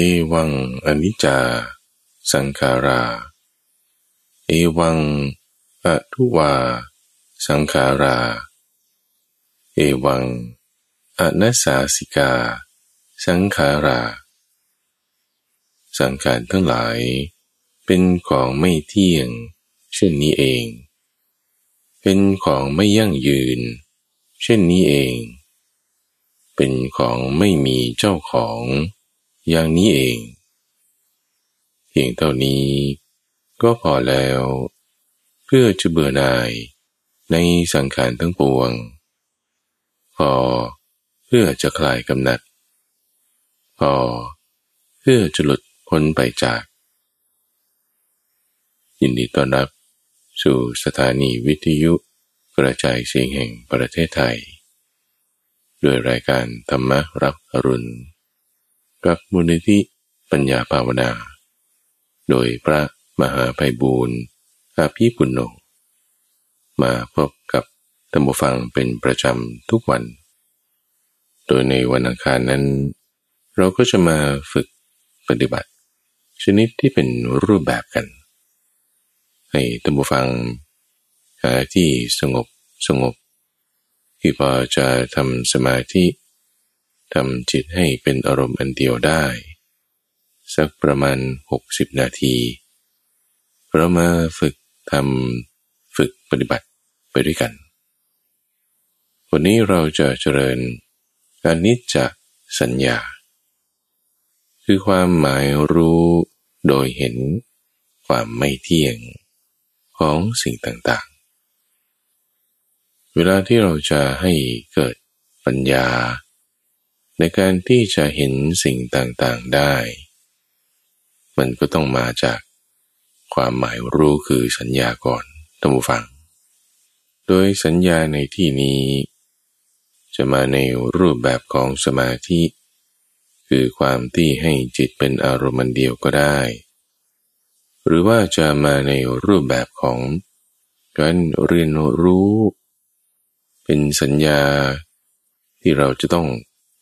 เอวังอนิจจา สังขารา เอวังอะทุวา สังขารา เอวังอนัสสาสิกา สังขารา สังขารทั้งหลาย เป็นของไม่เที่ยง เช่นนี้เอง เป็นของไม่ยั่งยืน เช่นนี้เอง เป็นของไม่มีเจ้าของ อย่างนี้เอง เพียงเท่านี้ก็พอแล้ว เพื่อจะเบื่อหน่ายในสังขารทั้งปวง พอเพื่อจะคลายกำหนัด พอเพื่อจะหลุดพ้นไปจาก ยินดีต้อนรับสู่สถานีวิทยุกระจายเสียงแห่งประเทศไทย ด้วยรายการธรรมรับอรุณ กับมูลนิธิปัญญาภาวนา โดยพระมหาไพบูรณ์อาภีปุณโญมาพบกับธรรมฟังเป็นประจำทุกวัน โดยในวันอังคารนั้น เราก็จะมาฝึกปฏิบัติ ชนิดที่เป็นรูปแบบกัน ให้ธรรมฟังหาที่สงบสงบ ที่พอจะทำสมาธิ ทำจิตให้เป็นอารมณ์อันเดียวได้ สักประมาณ 60 นาที เรามาฝึกทำฝึกปฏิบัติไปด้วยกัน วันนี้เราจะเจริญการนิจจสัญญา คือความหมายรู้โดยเห็นความไม่เที่ยงของสิ่งต่างๆ เวลาที่เราจะให้เกิดปัญญา ในการที่จะเห็นสิ่งต่างๆได้ มันก็ต้องมาจากความหมายรู้คือสัญญาก่อนท่านผู้ฟัง โดยสัญญาในที่นี้ จะมาในรูปแบบของสมาธิ คือความที่ให้จิตเป็นอารมณ์เดียวก็ได้ หรือว่าจะมาในรูปแบบของการเรียนรู้ เป็นสัญญาที่เราจะต้อง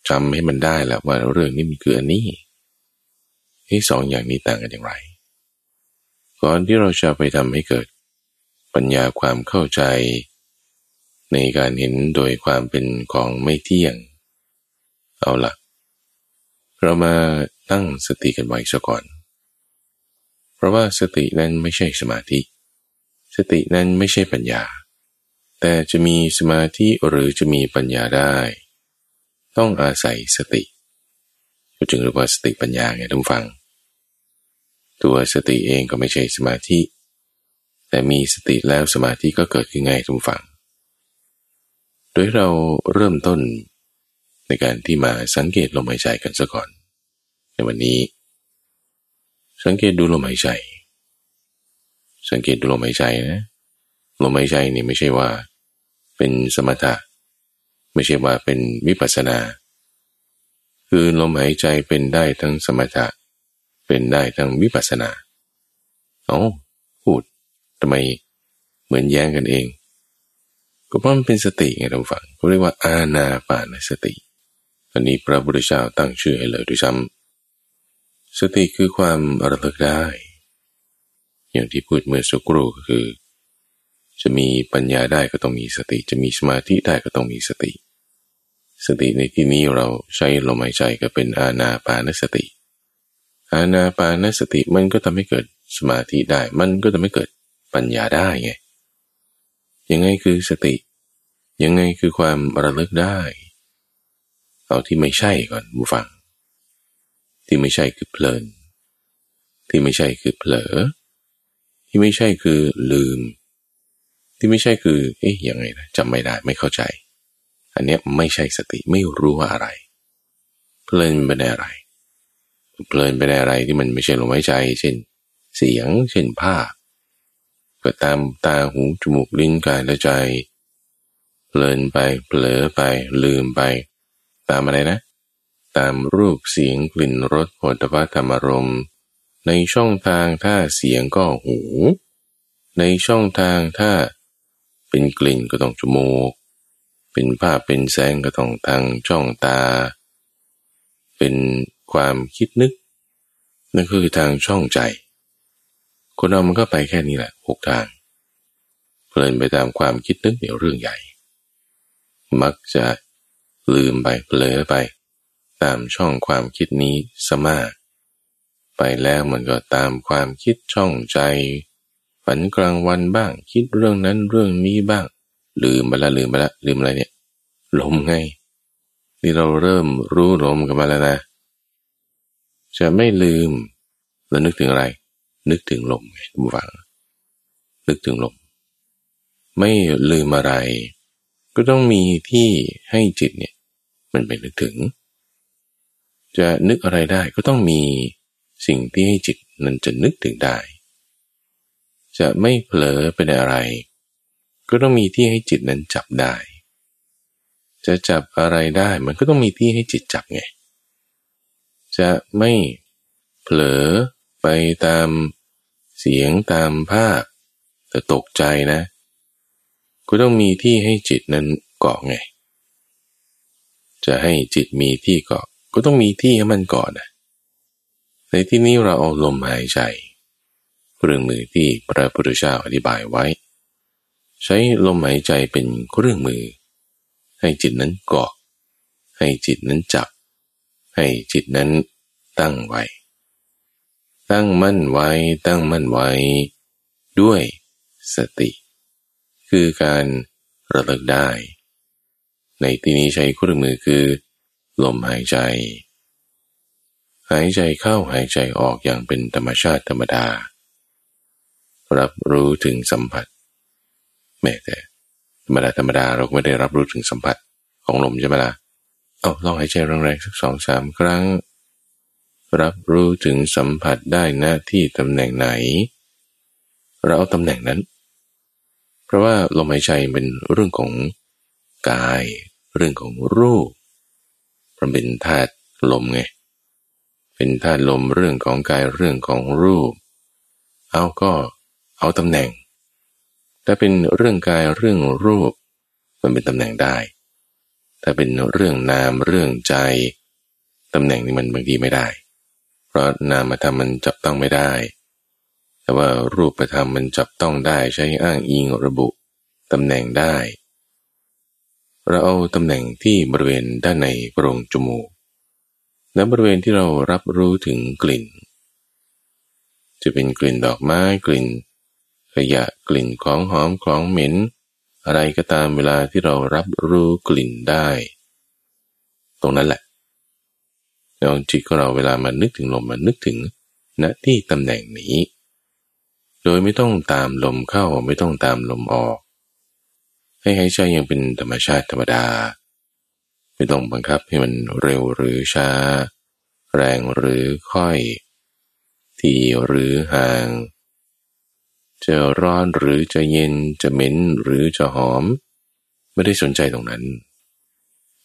จำให้มันได้แล้วว่าเรื่องนี้มันคืออันนี้ให้สองอย่างนี้ต่างกันอย่างไร ก่อนที่เราจะไปทำให้เกิดปัญญาความเข้าใจ ในการเห็นโดยความเป็นของไม่เที่ยง เอาละเรามาตั้งสติกันไว้ซะก่อน เพราะว่าสตินั้นไม่ใช่สมาธิ สตินั้นไม่ใช่ปัญญา แต่จะมีสมาธิหรือจะมีปัญญาได้ ต้องอาศัยสติก็จึงเรียกว่าสติปัญญาไงทุกฟัง ตัวสติเองก็ไม่ใช่สมาธิ แต่มีสติแล้วสมาธิก็เกิดขึ้นไง่ายทุกฟัง โดยเราเริ่มต้นในการที่มาสังเกตลมหายใจกันซะก่อน ในวันนี้ สังเกตดูลมหายใจ สังเกตดูลมหายใจนะลมหายใจนี่ไม่ใช่ว่า เป็นสมถะ ไม่ใช่ว่าเป็นวิปัสนา คือลมหายใจเป็นได้ทั้งสมถะ เป็นได้ทั้งวิปัสนาเอาพูดทำไมเหมือนแย้งกันเอง ก็เพราะมันเป็นสติไงท่านฟังเขาเรียกว่าอาณาปานสติอันนี้พระพุทธเจ้าตั้งชื่อให้เลยด้วยซ้ำสติคือความระลึกได้ อย่างที่พูดเมื่อสักครู่ก็คือ จะมีปัญญาได้ก็ต้องมีสติ จะมีสมาธิได้ก็ต้องมีสติ สติในที่นี้เราใช้ลมหายใจก็เป็นอาณาปานสติ อาณาปานสติมันก็ทำให้เกิดสมาธิได้ มันก็ทำให้เกิดปัญญาได้ไง ยังไงคือสติ ยังไงคือความระลึกได้ เอาที่ไม่ใช่ก่อนบูฟัง ที่ไม่ใช่คือเพลิน ที่ไม่ใช่คือเผลอ ที่ไม่ใช่คือลืม ที่ไม่ใช่คือ เอ๊ะยังไงนะจำไม่ได้ไม่เข้าใจ อันนี้ไม่ใช่สติไม่รู้ว่าอะไร เพลินไปในอะไร เพลินไปในอะไรที่มันไม่ใช่ลมหายใจ เช่น เสียง เช่นภาพก็ตามตาหูจมูกลิ้นกายและใจ เพลินไปเผลอไป ลืมไป ตามอะไรนะ ตามรูปเสียงกลิ่นรสผลิภัณฑ์ธรรมรม ในช่องทางถ้าเสียงก็หู ในช่องทางถ้าเป็นกลิ่นก็ต้องจมูก เป็นภาพเป็นแสงก็ต้องทางช่องตา เป็นความคิดนึก นั่นคือทางช่องใจ คนเรามันก็ไปแค่นี้แหละหกทาง เพลินไปตามความคิดนึกเดี๋ยวเรื่องใหญ่ มักจะลืมไปเผลอไป ตามช่องความคิดนี้สมาก ไปแล้วมันก็ตามความคิดช่องใจ ฝันกลางวันบ้างคิดเรื่องนั้นเรื่องนี้บ้าง ลืมไปละลืมไปละลืมอะไรเนี่ยลมไง นี่เราเริ่มรู้ลมกันมาแล้วนะจะไม่ลืมแล้วนึกถึงอะไร นึกถึงลมไงทุกฝัง นึกถึงลม ไม่ลืมอะไร ก็ต้องมีที่ให้จิตเนี่ย มันไปนึกถึง จะนึกอะไรได้ก็ต้องมีสิ่งที่ให้จิตนั้นจะนึกถึงได้ จะไม่เผลอไปในอะไร ก็ต้องมีที่ให้จิตนั้นจับได้ จะจับอะไรได้มันก็ต้องมีที่ให้จิตจับไง จะไม่เผลอไปตามเสียงตามภาพ แต่ตกใจนะ ก็ต้องมีที่ให้จิตนั้นเกาะไง จะให้จิตมีที่เกาะ ก็ต้องมีที่ให้มันเกาะนะในที่นี้เราเอาลมหายใจเครื่องมือที่พระพุทธเจ้าอธิบายไว้ ใช้ลมหายใจเป็นเครื่องมือ ให้จิตนั้นเกาะ ให้จิตนั้นจับ ให้จิตนั้นตั้งไว้ ตั้งมั่นไว้ ตั้งมั่นไว้ ด้วยสติ คือการระลึกได้ ในที่นี้ใช้เครื่องมือคือ ลมหายใจ หายใจเข้าหายใจออกอย่างเป็นธรรมชาติธรรมดา รับรู้ถึงสัมผัส แม้แต่ธรรมดาธรรมดาเราไม่ได้รับรู้ถึงสัมผัสของลมใช่ไหมล่ะเอาลองหายใจแรงๆสักสองสามครั้ง รับรู้ถึงสัมผัสได้หน้าที่ตำแหน่งไหน เราเอาตำแหน่งนั้น เพราะว่าลมหายใจเป็นเรื่องของกาย เรื่องของรูปมันเป็นธาตุลมไงเป็นธาตุลมเรื่องของกายเรื่องของรูป เอาก็เอาตำแหน่ง ถ้าเป็นเรื่องกายเรื่องรูป มันเป็นตำแหน่งได้ ถ้าเป็นเรื่องนามเรื่องใจตำแหน่งนี้มันบางทีไม่ได้ เพราะนามธรรมมันจับต้องไม่ได้ แต่ว่ารูปธรรมมันจับต้องได้ใช้อ้างอิงระบุตำแหน่งได้ เราเอาตำแหน่งที่บริเวณด้านในโพรงจมูกและบริเวณที่เรารับรู้ถึงกลิ่น จะเป็นกลิ่นดอกไม้กลิ่น ขยะกลิ่นของหอมของเหม็น อะไรก็ตามเวลาที่เรารับรู้กลิ่นได้ ตรงนั้นแหละลองจิตของเราเวลามันนึกถึงลมมันนึกถึงณที่ตำแหน่งนี้ โดยไม่ต้องตามลมเข้าไม่ต้องตามลมออก ให้หายใจยังเป็นธรรมชาติธรรมดา ไม่ต้องบังคับให้มันเร็วหรือช้า แรงหรือค่อย ทีหรือห่าง จะร้อนหรือจะเย็นจะเหม็นหรือจะหอม ไม่ได้สนใจตรงนั้น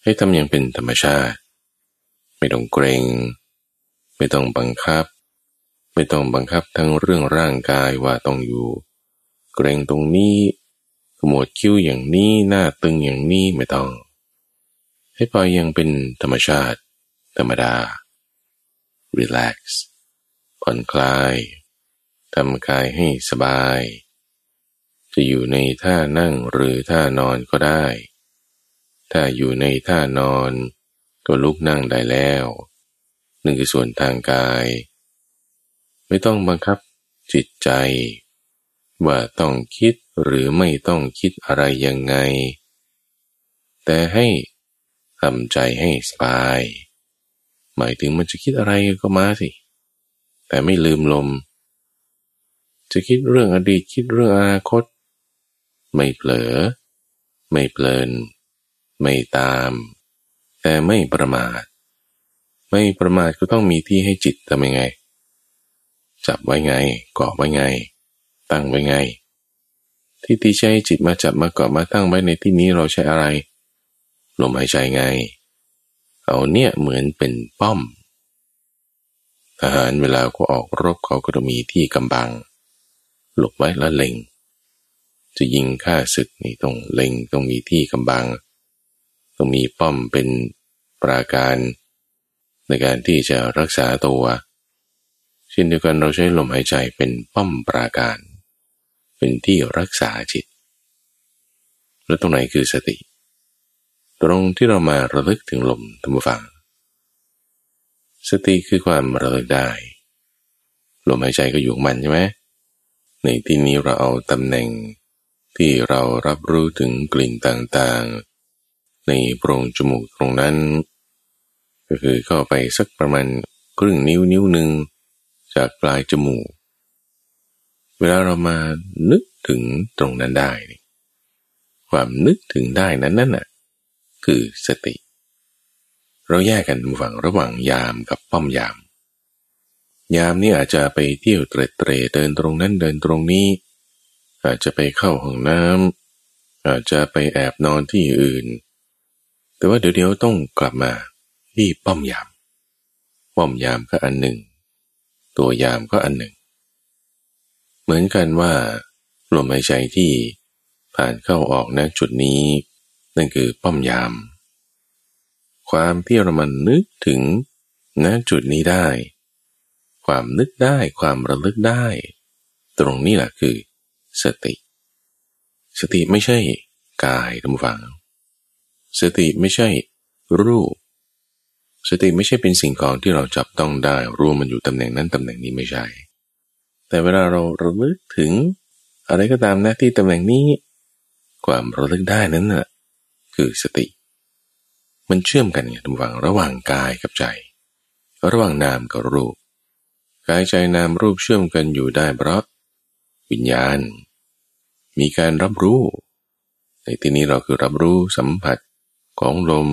ให้ทำอย่างเป็นธรรมชาติ ไม่ต้องเกรง ไม่ต้องบังคับ ไม่ต้องบังคับทั้งเรื่องร่างกายว่าต้องอยู่ เกรงตรงนี้ขมวดคิ้วอย่างนี้หน้าตึงอย่างนี้ไม่ต้อง ให้ปล่อยยังเป็นธรรมชาติ ธรรมดา relax ผ่อนคลาย ทำกายให้สบาย จะอยู่ในท่านั่งหรือท่านอนก็ได้ ถ้าอยู่ในท่านอนก็ลุกนั่งได้แล้วหนึ่งคือส่วนทางกาย ไม่ต้องบังคับจิตใจ ว่าต้องคิดหรือไม่ต้องคิดอะไรยังไง แต่ให้ทำใจให้สบาย หมายถึงมันจะคิดอะไรก็มาสิ แต่ไม่ลืมลม จะคิดเรื่องอดีตคิดเรื่องอนาคต ไม่เผลอ ไม่เพลิน ไม่ตาม แต่ไม่ประมาท ไม่ประมาทก็ต้องมีที่ให้จิตทำยังไง จับไว้ไงเกาะไว้ไง ตั้งไว้ไง ที่ที่ใช้จิตมาจับมาเกาะมาตั้งไว้ในที่นี้เราใช้อะไรลมหายใจไง เอาเนี่ยเหมือนเป็นป้อมทหารเวลาก็ออกรบเขาก็ต้องมีที่กำบัง หลบไว้แล้วเล็ง จะยิงฆ่าศึกนี่ต้องเล็งต้องมีที่กำบัง ต้องมีป้อมเป็นปราการ ในการที่จะรักษาตัวเช่นเดียวกันเราใช้ลมหายใจเป็นป้อมปราการ เป็นที่รักษาจิต แล้วตรงไหนคือสติ ตรงที่เรามาระลึกถึงลมธรรมฟัง สติคือความระลึกได้ ลมหายใจก็อยู่มันใช่ไหม ในที่นี้เราเอาตำแหน่งที่เรารับรู้ถึงกลิ่นต่างๆ ในโพรงจมูกตรงนั้น ก็คือเข้าไปสักประมาณครึ่งนิ้วนิ้วหนึ่งจากปลายจมูก เวลาเรามานึกถึงตรงนั้นได้ความนึกถึงได้นั้นนั่นน่ะคือสติ เราแยกกันฝั่งระหว่างยามกับป้อมยาม ยามนี่อาจจะไปเที่ยวเตรเตรเดินตรงนั้นเดินตรงนี้ อาจจะไปเข้าห้องน้ำอาจจะไปแอบนอนที่อื่น แต่ว่าเดี๋ยวๆต้องกลับมาที่ป้อมยาม ป้อมยามก็อันหนึ่ง ตัวยามก็อันหนึ่ง เหมือนกันว่าลมหายใจที่ผ่านเข้าออกณจุดนี้ นั่นคือป้อมยาม ความที่เรามันนึกถึงณจุดนี้ได้ ความนึกได้ความระลึกได้ ตรงนี้แหละคือสติ สติไม่ใช่กายทำฟัง สติไม่ใช่รูป สติไม่ใช่เป็นสิ่งของที่เราจับต้องได้รวมมันอยู่ตำแหน่งนั้นตำแหน่งนี้ไม่ใช่ แต่เวลาเราระลึกถึง อะไรก็ตามนะที่ตำแหน่งนี้ ความระลึกได้นั้นน่ะคือสติ มันเชื่อมกันไงทุกฝังระหว่างกายกับใจ ระหว่างนามกับรูป กายใจนามรูปเชื่อมกันอยู่ได้เพราะวิญญาณ มีการรับรู้ ในที่นี้เราคือรับรู้สัมผัสของลม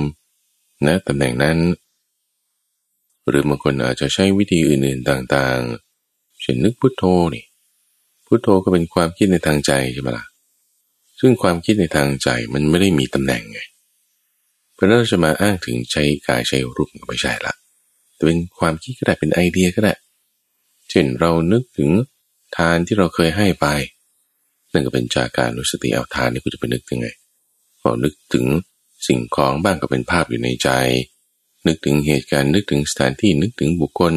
ณตำแหน่งนั้น หรือบางคนอาจจะใช้วิธีอื่นๆต่างๆเช่นนึกพุทโธนี่พุทโธก็เป็นความคิดในทางใจใช่ไหมละ่ะซึ่งความคิดในทางใจมันไม่ได้มีตำแหน่งไงเพราะเราจะมาอ้างถึงใช้กายใช้รูปก็ไม่ใช่ละแต่เป็นความคิดก็ได้เป็นไอเดียก็ได้ เช่นเรานึกถึงทานที่เราเคยให้ไปนั่นก็เป็นจากการรู้สติเอาทานนี่กูจะไปนึกยังไงพอนึกถึงสิ่งของบ้างก็เป็นภาพอยู่ในใจ นึกถึงเหตุการณ์นึกถึงสถานที่นึกถึงบุคคล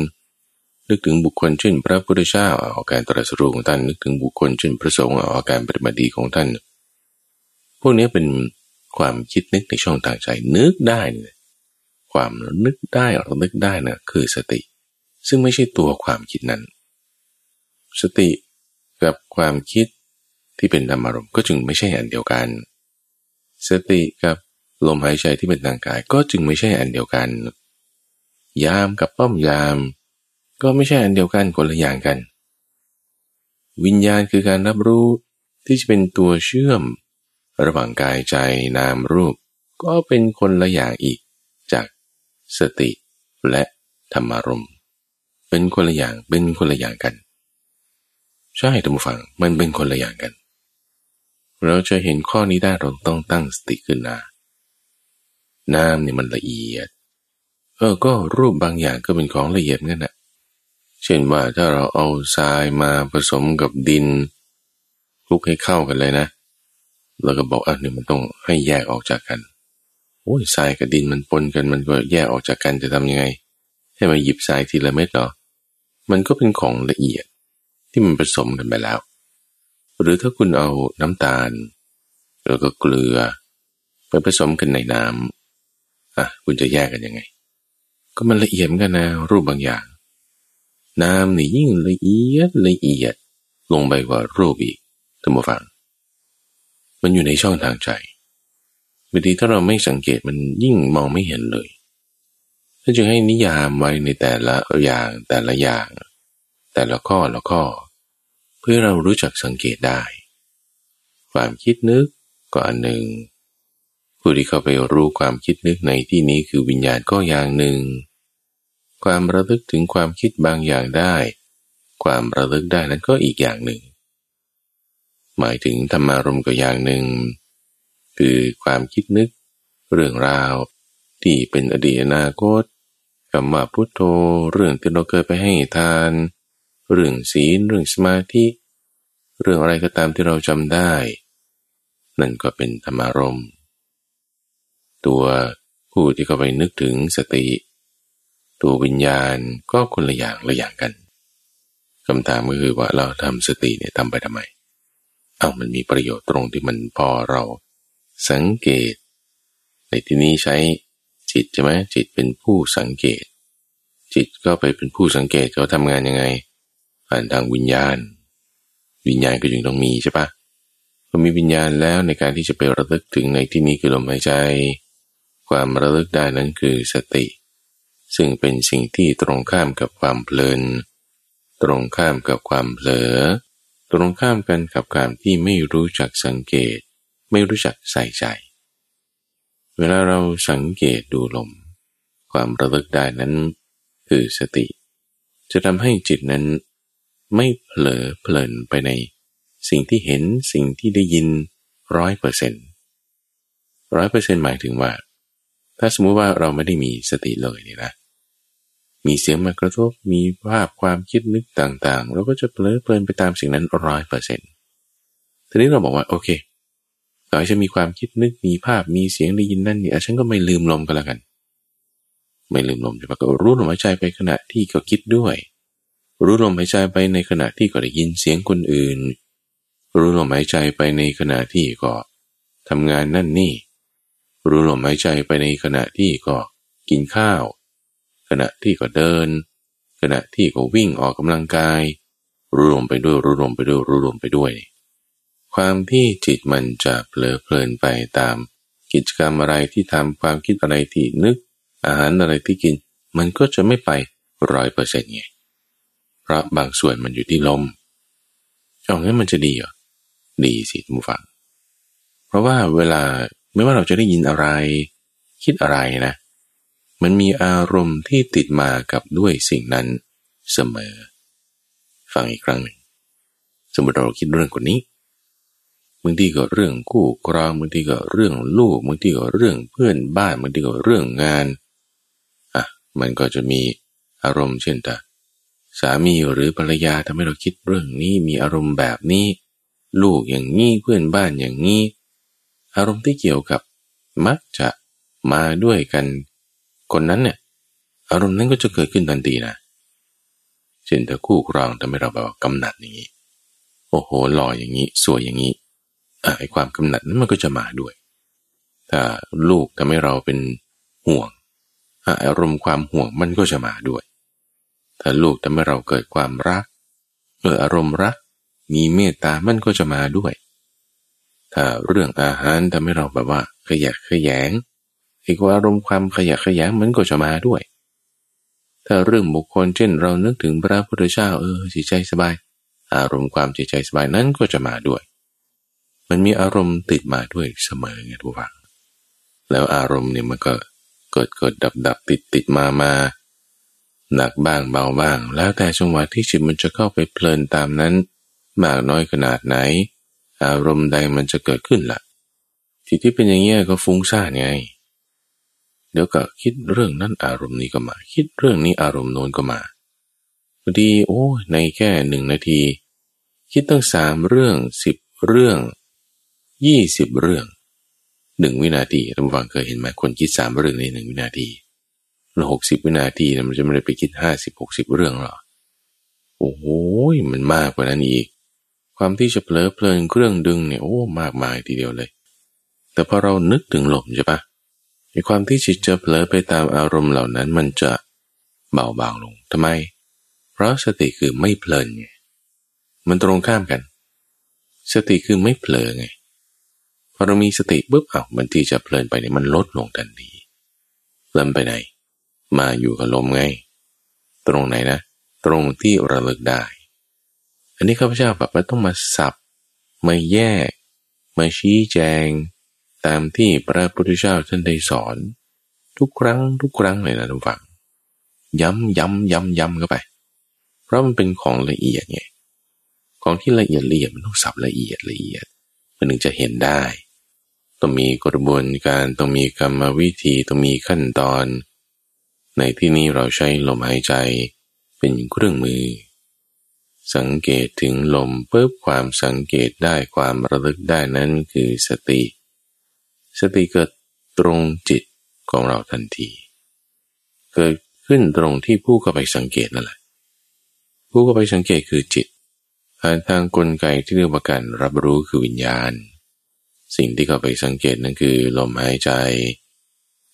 นึกถึงบุคคลเช่น พระพุทธเจ้าอาการตรัสรู้ของท่านนึกถึงบุคคลเช่นพระสงฆ์อาการปฏิบัติดีของท่าน พวกนี้เป็นความคิดนึกในช่องทางใจนึกได้เนี่ยความนึกได้หรือนึกได้นะ่ะคือสติ ซึ่งไม่ใช่ตัวความคิดนั้น สติกับความคิดที่เป็นธรรมารมก็จึงไม่ใช่อันเดียวกัน สติกับลมหายใจที่เป็นทางกายก็จึงไม่ใช่อันเดียวกัน ยามกับป้อมยาม ก็ไม่ใช่อันเดียวกันคนละอย่างกัน วิญญาณคือการรับรู้ที่จะเป็นตัวเชื่อม ระหว่างกายใจนามรูป ก็เป็นคนละอย่างอีกจากสติและธรรมารม เป็นคนละอย่างเป็นคนละอย่างกัน ใช่ท่านผู้ฟังมันเป็นคนละอย่างกัน เราจะเห็นข้อนี้ได้เราต้องตั้งสติขึ้นนะน้ำนี่มันละเอียดเออก็รูปบางอย่างก็เป็นของละเอียดงั้นแหะเช่นว่าถ้าเราเอาทรายมาผสมกับดินคลุกให้เข้ากันเลยนะแล้วก็บอกอะเนี่ยมันต้องให้แยกออกจากกันโอ้ยทรายกับดินมันปนกันมันก็แยกออกจากกันจะทำยังไง ให้มาหยิบทรายทีละเม็ดเนาะ มันก็เป็นของละเอียดที่มันผสมกันไปแล้ว หรือถ้าคุณเอาน้ำตาล แล้วก็เกลือ ไปผสมกันในน้ำอะคุณจะแยกกันยังไง ก็มันละเอียดกันนะรูปบางอย่าง น้ำนี่ยิ่งละเอียดละเอียดลงไปกว่ารูปอีกท่านผู้ฟัง มันอยู่ในช่องทางใจบางทีถ้าเราไม่สังเกตมันยิ่งมองไม่เห็นเลย ถ้าจะให้นิยามไว้ในแต่ละอย่างแต่ละอย่าง แต่ละข้อละข้อ เพื่อเรารู้จักสังเกตได้ ความคิดนึกก็อันหนึ่ง ผู้ที่เข้าไปรู้ความคิดนึกในที่นี้คือวิญญาณก็อย่างหนึ่ง ความระลึกถึงความคิดบางอย่างได้ ความระลึกได้นั้นก็อีกอย่างหนึ่ง หมายถึงธรรมารมก็อย่างหนึ่ง คือความคิดนึก เรื่องราวที่เป็นอดีตอนาคต คำว่าพุทโธ เรื่องที่เราเคยไปให้ทาน เรื่องศีล เรื่องสมาธิ เรื่องอะไรก็ตามที่เราจำได้ นั่นก็เป็นธรรมารมณ์ตัวผู้ที่เข้าไปนึกถึงสติ ตัววิญญาณก็คนละอย่างละอย่างกันคำถามก็คือว่าเราทำสติเนี่ยทำไปทำไม เอามันมีประโยชน์ตรงที่มันพอเราสังเกต ในที่นี้ใช้ จิตใช่ไหมจิตเป็นผู้สังเกต จิตก็ไปเป็นผู้สังเกตเขาทำงานยังไง ผ่านทางวิญญาณ วิญญาณก็ยังต้องมีใช่ปะพอมีวิญญาณแล้วในการที่จะไประลึกถึงในที่นี้คือลมหายใจ ความระลึกได้นั้นคือสติ ซึ่งเป็นสิ่งที่ตรงข้ามกับความเพลิน ตรงข้ามกับความเผลอ ตรงข้ามกันกับการที่ไม่รู้จักสังเกต ไม่รู้จักใส่ใจ วลาเราสังเกตดูลม ความระลึกได้นั้นคือสติ จะทำให้จิตนั้นไม่เผลอเพลินไปในสิ่งที่เห็นสิ่งที่ได้ยินร้อยเปอร์เซ็นต์ร้อยเปอร์เซ็นต์หมายถึงว่า ถ้าสมมุติว่าเราไม่ได้มีสติเลยเนี่ยนะมีเสียงมากระทบมีภาพความคิดนึกต่างๆ เราก็จะเพลิดเพลินไปตามสิ่งนั้นร้อยเปอร์เซ็นต์ทีนี้เราบอกว่าโอเค ต่อให้ฉันมีความคิดนึกมีภาพมีเสียงได้ยินนั่นนี่ฉันก็ไม่ลืมลมกันแล้วกัน ไม่ลืมลมแต่ว่าก็รู้ลมหายใจไปขณะที่ก็คิดด้วย รู้ลมหายใจไปในขณะที่ก็ได้ยินเสียงคนอื่น รู้ลมหายใจไปในขณะที่ก็ทำงานนั่นนี่ รู้ลมหายใจไปในขณะที่ก็กินข้าว ขณะที่ก็เดิน ขณะที่ก็วิ่งออกกำลังกาย รู้ลมไปด้วยรู้ลมไปด้วยรู้ลมไปด้วย ความที่จิตมันจะเพลิดเพลินไปตามกิจกรรมอะไรที่ทำความคิดอะไรที่นึก อาหารอะไรที่กิน มันก็จะไม่ไปร้อยเปอร์เซ็นต์ไงเพราะบางส่วนมันอยู่ที่ลมเอางั้นมันจะดีเหรอดีสิทุกฝัง เพราะว่าเวลาไม่ว่าเราจะได้ยินอะไร คิดอะไรนะ มันมีอารมณ์ที่ติดมากับด้วยสิ่งนั้นเสมอ ฟังอีกครั้งหนึ่ง สมมติเราคิดเรื่องคนนี้ บางทีก็เรื่องคู่ครองบางทีก็เรื่องลูกบางทีก็เรื่องเพื่อนบ้านบางทีก็เรื่องงานอะมันก็จะมีอารมณ์เช่นแต่สามีหรือภรรยาทำให้เราคิดเรื่องนี้มีอารมณ์แบบนี้ ลูกอย่างนี้เพื่อนบ้านอย่างนี้ อารมณ์ที่เกี่ยวกับมักจะมาด้วยกันคนนั้นเนี่ยอารมณ์นั้นก็จะเกิดขึ้นทันทีนะเช่นถ้าคู่ครองทำให้เราแบบกำหนัดอย่างนี้ โอ้โหหล่ออย่างนี้ สวยอย่างนี้ ไอความกำหนัดนั้นมันก็จะมาด้วย ถ้าลูกทำให้เราเป็นห่วงอารมณ์ความห่วงมันก็จะมาด้วย ถ้าลูกทำให้เราเกิดความรักเอออารมณ์รัก มีเมตตามันก็จะมาด้วย ถ้าเรื่องอาหารทำให้เราแบบว่าขยักขยงอีกว่าอารมณ์ความขยักขยงมันก็จะมาด้วย ถ้าเรื่องบุคคลเช่น เรานึกถึงพระพุทธเจ้าเออจิตใจสบาย อารมณ์ความจิตใจสบายนั้นก็จะมาด้วย มันมีอารมณ์ติดมาด้วยเสมอไงทุกฝังแล้วอารมณ์เนี่ยมันก็เกิดเกิดดับดับติดติดมามาหนักบ้างเบาบ้าง แล้วแต่จังหวะที่จิตมันจะเข้าไปเพลินตามนั้น มากน้อยขนาดไหน อารมณ์ใดมันจะเกิดขึ้นละ่ะที่ที่เป็นอย่างเงี้ยก็ฟุ้งซ่านไง เดี๋ยวก็คิดเรื่องนั้นอารมณ์นี้ก็มา คิดเรื่องนี้อารมณ์โน้นก็มาพอดีโอ้ในแค่หนึ่งนาที คิดตั้งสามเรื่องสิบเรื่อง ยี่สิบเรื่องหนึ่งวินาทีท่านฟังเคยเห็นไหมคนคิดสามเรื่องในหนึ่งวินาทีแล้วหกสิบวินาทีมันจะไม่ได้ไปคิดห้าสิบหกสิบเรื่องหรอโอ้โหมันมากกว่านั้นอีก ความที่จะเผลอเพลินเครื่องดึงเนี่ยโอ้มากมายทีเดียวเลย แต่พอเรานึกถึงลมใช่ปะในความที่จิตจะเผลอไปตามอารมณ์เหล่านั้นมันจะเบาบางลงทำไม เพราะสติคือไม่เพลินไงมันตรงข้ามกัน สติคือไม่เผลอไง อเรามีสติปุ๊บเอามันที่จะเพลินไปเนี่ยมันลดลงทันทีเพลินไปไหน มาอยู่กับลมไง ตรงไหนนะ ตรงที่ระลึกได้ อันนี้ข้าพเจ้าแบบว่าต้องมาสับมาแยก มาชี้แจง ตามที่พระพุทธเจ้าท่านได้สอน ทุกครั้งทุกครั้งเลยนะทุกฝัง ย้ำย้ำย้ำย้ำเข้าไป เพราะมันเป็นของละเอียดไงของที่ละเอียดละเอียดมันต้องสับละเอียดละเอียดมันถึงจะเห็นได้ ต้องมีกระบวนการต้องมีกรรมวิธีต้องมีขั้นตอน ในที่นี้เราใช้ลมหายใจเป็นเครื่องมือ สังเกตถึงลมปุ๊บความสังเกตได้ความระลึกได้นั้นคือสติ สติเกิดตรงจิตของเราทันที เกิดขึ้นตรงที่ผู้เข้าไปสังเกตนั่นแหละ ผู้เข้าไปสังเกตคือจิตผ่านทางกลไกที่เรียกว่าการรับรู้คือวิญญาณ สิ่งที่เขาไปสังเกตนั้นคือลมหายใจ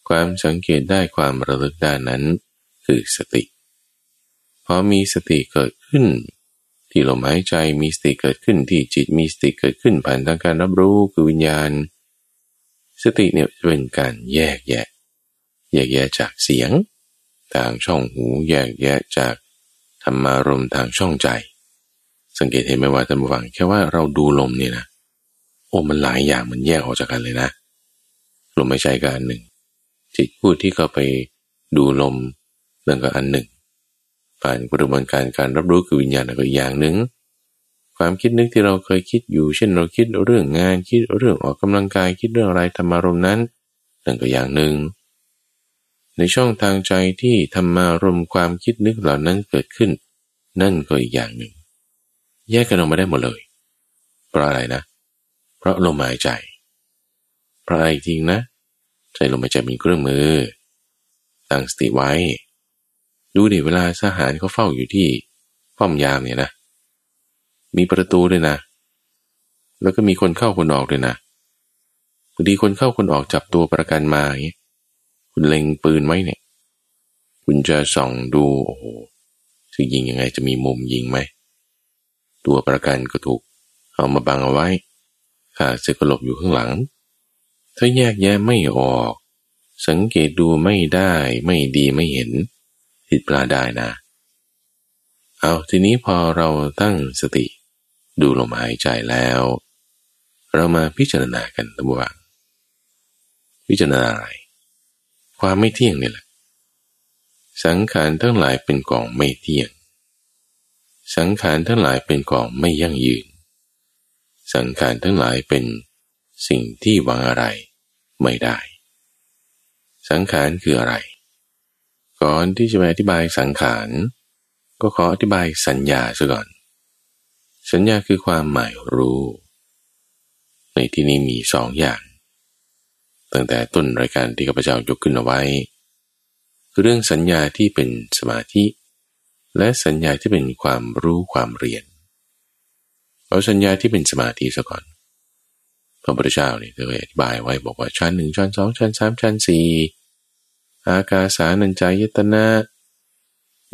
ความสังเกตได้ความระลึกได้นั้นคือสติ พอมีสติเกิดขึ้น ที่ลมหายใจมีสติเกิดขึ้นที่จิตมีสติเกิดขึ้นผ่านทางการรับรู้คือวิญญาณ สติเนี่ยเป็นการแยกแยะ แยกแยะจากเสียง ทางช่องหูแยกแยะจากธรรมารมทางช่องใจ สังเกตเห็นไหมว่าท่านผู้ฟังแค่ว่าเราดูลมเนี่ยนะ มันหลายอย่างมันแยกออกจากกันเลยนะลมไม่ใช่การหนึ่ง จิตพูดที่เขาไปดูลมนั่นก็อันหนึ่ง ผ่านกระบวนการการรับรู้คือวิญญาณก็อย่างหนึ่ง ความคิดนึกที่เราเคยคิดอยู่ เช่นเราคิดเรื่องงานคิดเรื่องออกกำลังกายคิดเรื่องอะไรธรรมารมนั้นนั่นก็อย่างหนึ่ง ในช่องทางใจที่ธรรมารมความคิดนึกเหล่านั้นเกิดขึ้น นั่นก็อีกอย่างหนึ่ง แยกกันออกมาได้หมดเลยเพราะอะไรนะเพราะลมหายใจพระอะไรจริงนะใจลมหายใจมีเครื่องมือ ตั้งสติไว้ ดูดิเวลาทหารเขาเฝ้าอยู่ที่ป้อมยามเนี่ยนะ มีประตูด้วยนะ แล้วก็มีคนเข้าคนออกด้วยนะบางทีคนเข้าคนออกจับตัวประกันมาอย่างนี้คุณเล็งปืนไว้เนี่ย คุณจะส่องดูโอ้โหจะยิงยังไงจะมีมุมยิงไหม ตัวประกันก็ถูกเอามาบังเอาไว้ ขาเสกหลบอยู่ข้างหลัง ถ้าแยกแยะไม่ออก สังเกตดูไม่ได้ไม่ดีไม่เห็นผิดพลาดได้นะ เอาทีนี้พอเราตั้งสติ ดูลมหายใจแล้ว เรามาพิจารณากันตั้งว่าพิจารณาอะไร ความไม่เที่ยงนี่แหละ สังขารทั้งหลายเป็นกองไม่เที่ยง สังขารทั้งหลายเป็นกองไม่ยั่งยืน สังขารทั้งหลายเป็นสิ่งที่หวังอะไรไม่ได้ สังขารคืออะไร ก่อนที่จะไปอธิบายสังขาร ก็ขออธิบายสัญญาซะก่อน สัญญาคือความหมายรู้ ในที่นี้มีสองอย่าง ตั้งแต่ต้นรายการที่ข้าพเจ้ายกขึ้นเอาไว้ คือเรื่องสัญญาที่เป็นสมาธิ และสัญญาที่เป็นความรู้ความเรียน เอาสัญญาที่เป็นสมาธิซะก่อน พระพุทธเจ้าเนี่ยเคยอธิบายไว้บอกว่าชั้นหนึ่งชั้นสองชั้นสามชั้นสี่อากาสานัญจายตนะ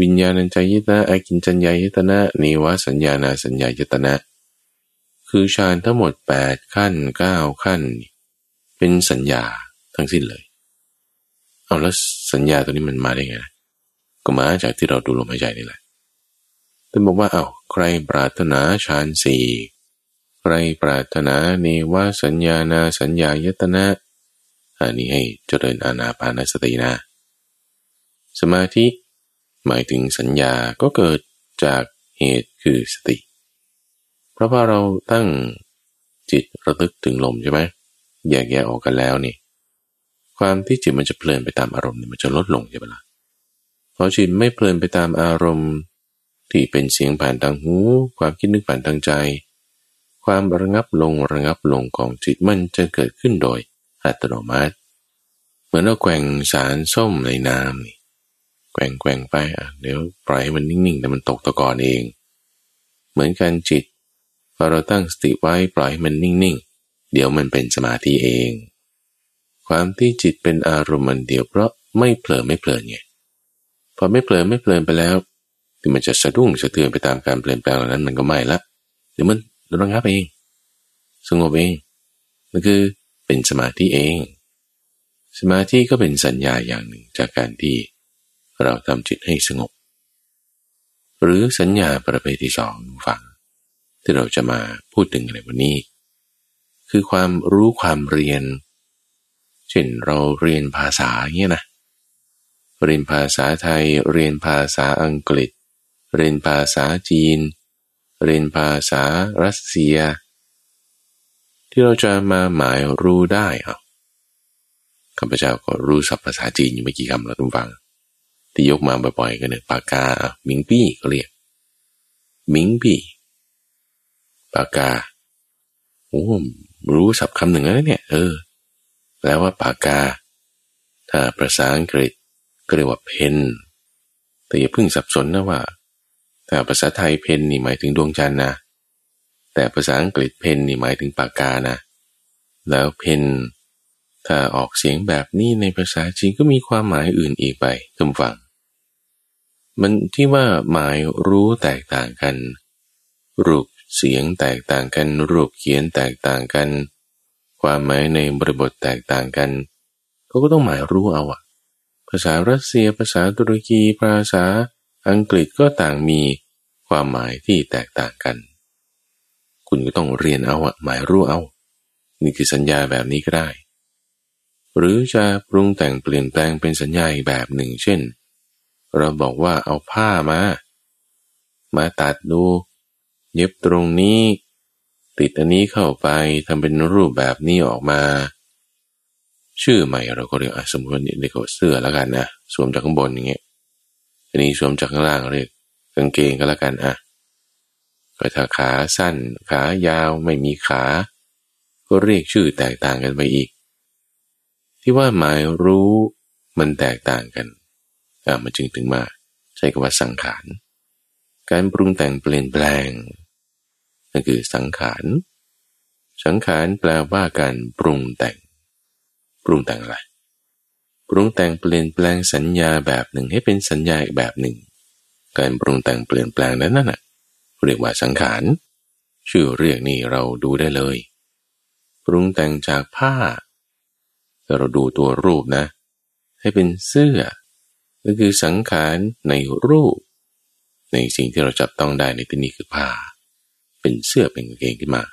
วิญญาณัญจายตนะอากินจัญญายตนะนิวสัญญาณสัญญายตนะ คือฌานทั้งหมด 8 ขั้น 9 ขั้น เป็นสัญญาทั้งสิ้นเลย เอาแล้วสัญญาตัวนี้มันมาได้ไง ก็มาจากที่เราดูลมหายใจนี่แหละ ท่านบอกว่าเอา้าใครปรารถนาฌานสี่ใครปรารถนาเนวสัญญาณสัญญายตนะ อันนี้ให้เจริญอานาปานสตินะ สมาธิ หมายถึงสัญญาก็เกิดจากเหตุคือสติ เพราะว่าเราตั้งจิตระลึกถึงลมใช่ไหมแยกแยะออกกันแล้วนี่ ความที่จิตมันจะเพลินไปตามอารมณ์เนี่ยมันจะลดลงใช่ไหมละ่ะพอจิตไม่เพลินไปตามอารมณ์ ที่เป็นเสียงผ่านทางหู ความคิดนึกผ่านทางใจ ความระงับลงระงับลงของจิตมันจะเกิดขึ้นโดยอัตโนมัติ เหมือนเราแกว่งสารส้มในน้ำนี่แกว่งแกว่งไปอะเดี๋ยวปล่อยให้มันนิ่งๆแต่มันตกตะกอนเอง เหมือนกันจิตพอเราตั้งสติไว้ปล่อยให้มันนิ่งๆ เดี๋ยวมันเป็นสมาธิเอง ความที่จิตเป็นอารมณ์มันเดียวเพราะไม่เผลอไม่เพลินไงพอไม่เผลอไม่เพลินไปแล้ว ที่มันจะสะดุ้งสะเทือนไปตามการเปลี่ยนแปลงเหล่านั้นมันก็ไม่ละเดี๋ยวมันระงับเองสงบเองมันคือเป็นสมาธิเอง สมาธิก็เป็นสัญญาอย่างหนึ่งจากการที่เราทำจิตให้สงบ หรือสัญญาประเภทที่สองฟังที่เราจะมาพูดถึงในวันนี้ คือความรู้ความเรียน เช่นเราเรียนภาษาเงี้ยนะเรียนภาษาไทยเรียนภาษาอังกฤษ เรียนภาษาจีน เรียนภาษารัสเซีย ที่เราจะมาหมายรู้ได้อะข้าพเจ้าก็รู้ศัพท์ภาษาจีนอยู่ไม่กี่คำแล้วทุกฟัง ที่ยกมาบ่อยๆกันเนี่ยปากกาหมิงปี้เขาเรียกหมิงปี้ปากกาโอ้รู้ศัพท์คำหนึ่งแล้วเนี่ย เออแปลว่าปากกา ถ้าภาษาอังกฤษก็เรียกว่าเพนแต่อย่าเพิ่งสับสนนะว่า แต่ภาษาไทยเพนนี่หมายถึงดวงจันทร์นะ แต่ภาษาอังกฤษเพนนี่หมายถึงปากกานะ แล้วเพนถ้าออกเสียงแบบนี้ในภาษาจีนก็มีความหมายอื่นอีกไปทุกฝังมันที่ว่าหมายรู้แตกต่างกัน รูปเสียงแตกต่างกัน รูปเขียนแตกต่างกัน ความหมายในบริบทแตกต่างกันเขาก็ต้องหมายรู้เอาอะภาษารัสเซีย ภาษาตุรกี ภาษาอังกฤษก็ต่างมี ความหมายที่แตกต่างกัน คุณก็ต้องเรียนเอาอะหมายรู้เอา นี่คือสัญญาแบบนี้ก็ได้ หรือจะปรุงแต่งเปลี่ยนแปลงเป็นสัญญาอีกแบบหนึ่ง เช่น เราบอกว่าเอาผ้ามา มาตัดดู เย็บตรงนี้ ติดอันนี้เข้าไปทำเป็นรูปแบบนี้ออกมา ชื่อใหม่เราก็เรียกสมมติว่านี่เรียกว่าเสื้อแล้วกันนะสวมจากข้างบนอย่างเงี้ยอันนี้สวมจากข้างล่างเรียก กางเกงก็แล้วกันอะก็ถ้าขาสั้น ขายาวไม่มีขา ก็เรียกชื่อแตกต่างกันไปอีก ที่ว่าหมายรู้มันแตกต่างกันอ่ามันจึงถึงมาใช้คำว่าสังขารการปรุงแต่งเปลี่ยนแปลงนั่นคือสังขารสังขารแปลว่าการปรุงแต่ง ปรุงแต่งอะไร ปรุงแต่งเปลี่ยนแปลงสัญญาแบบหนึ่งให้เป็นสัญญาอีกแบบหนึ่ง การปรุงแต่งเปลี่ยนแปลงนั้นน่ะเรียกว่าสังขาร ชื่อเรียกนี่เราดูได้เลย ปรุงแต่งจากผ้าถ้าเราดูตัวรูปนะ ให้เป็นเสื้อ ก็คือสังขารในรูป ในสิ่งที่เราจับต้องได้ในที่นี้คือผ้า เป็นเสื้อเป็นกางเกงขึ้นมา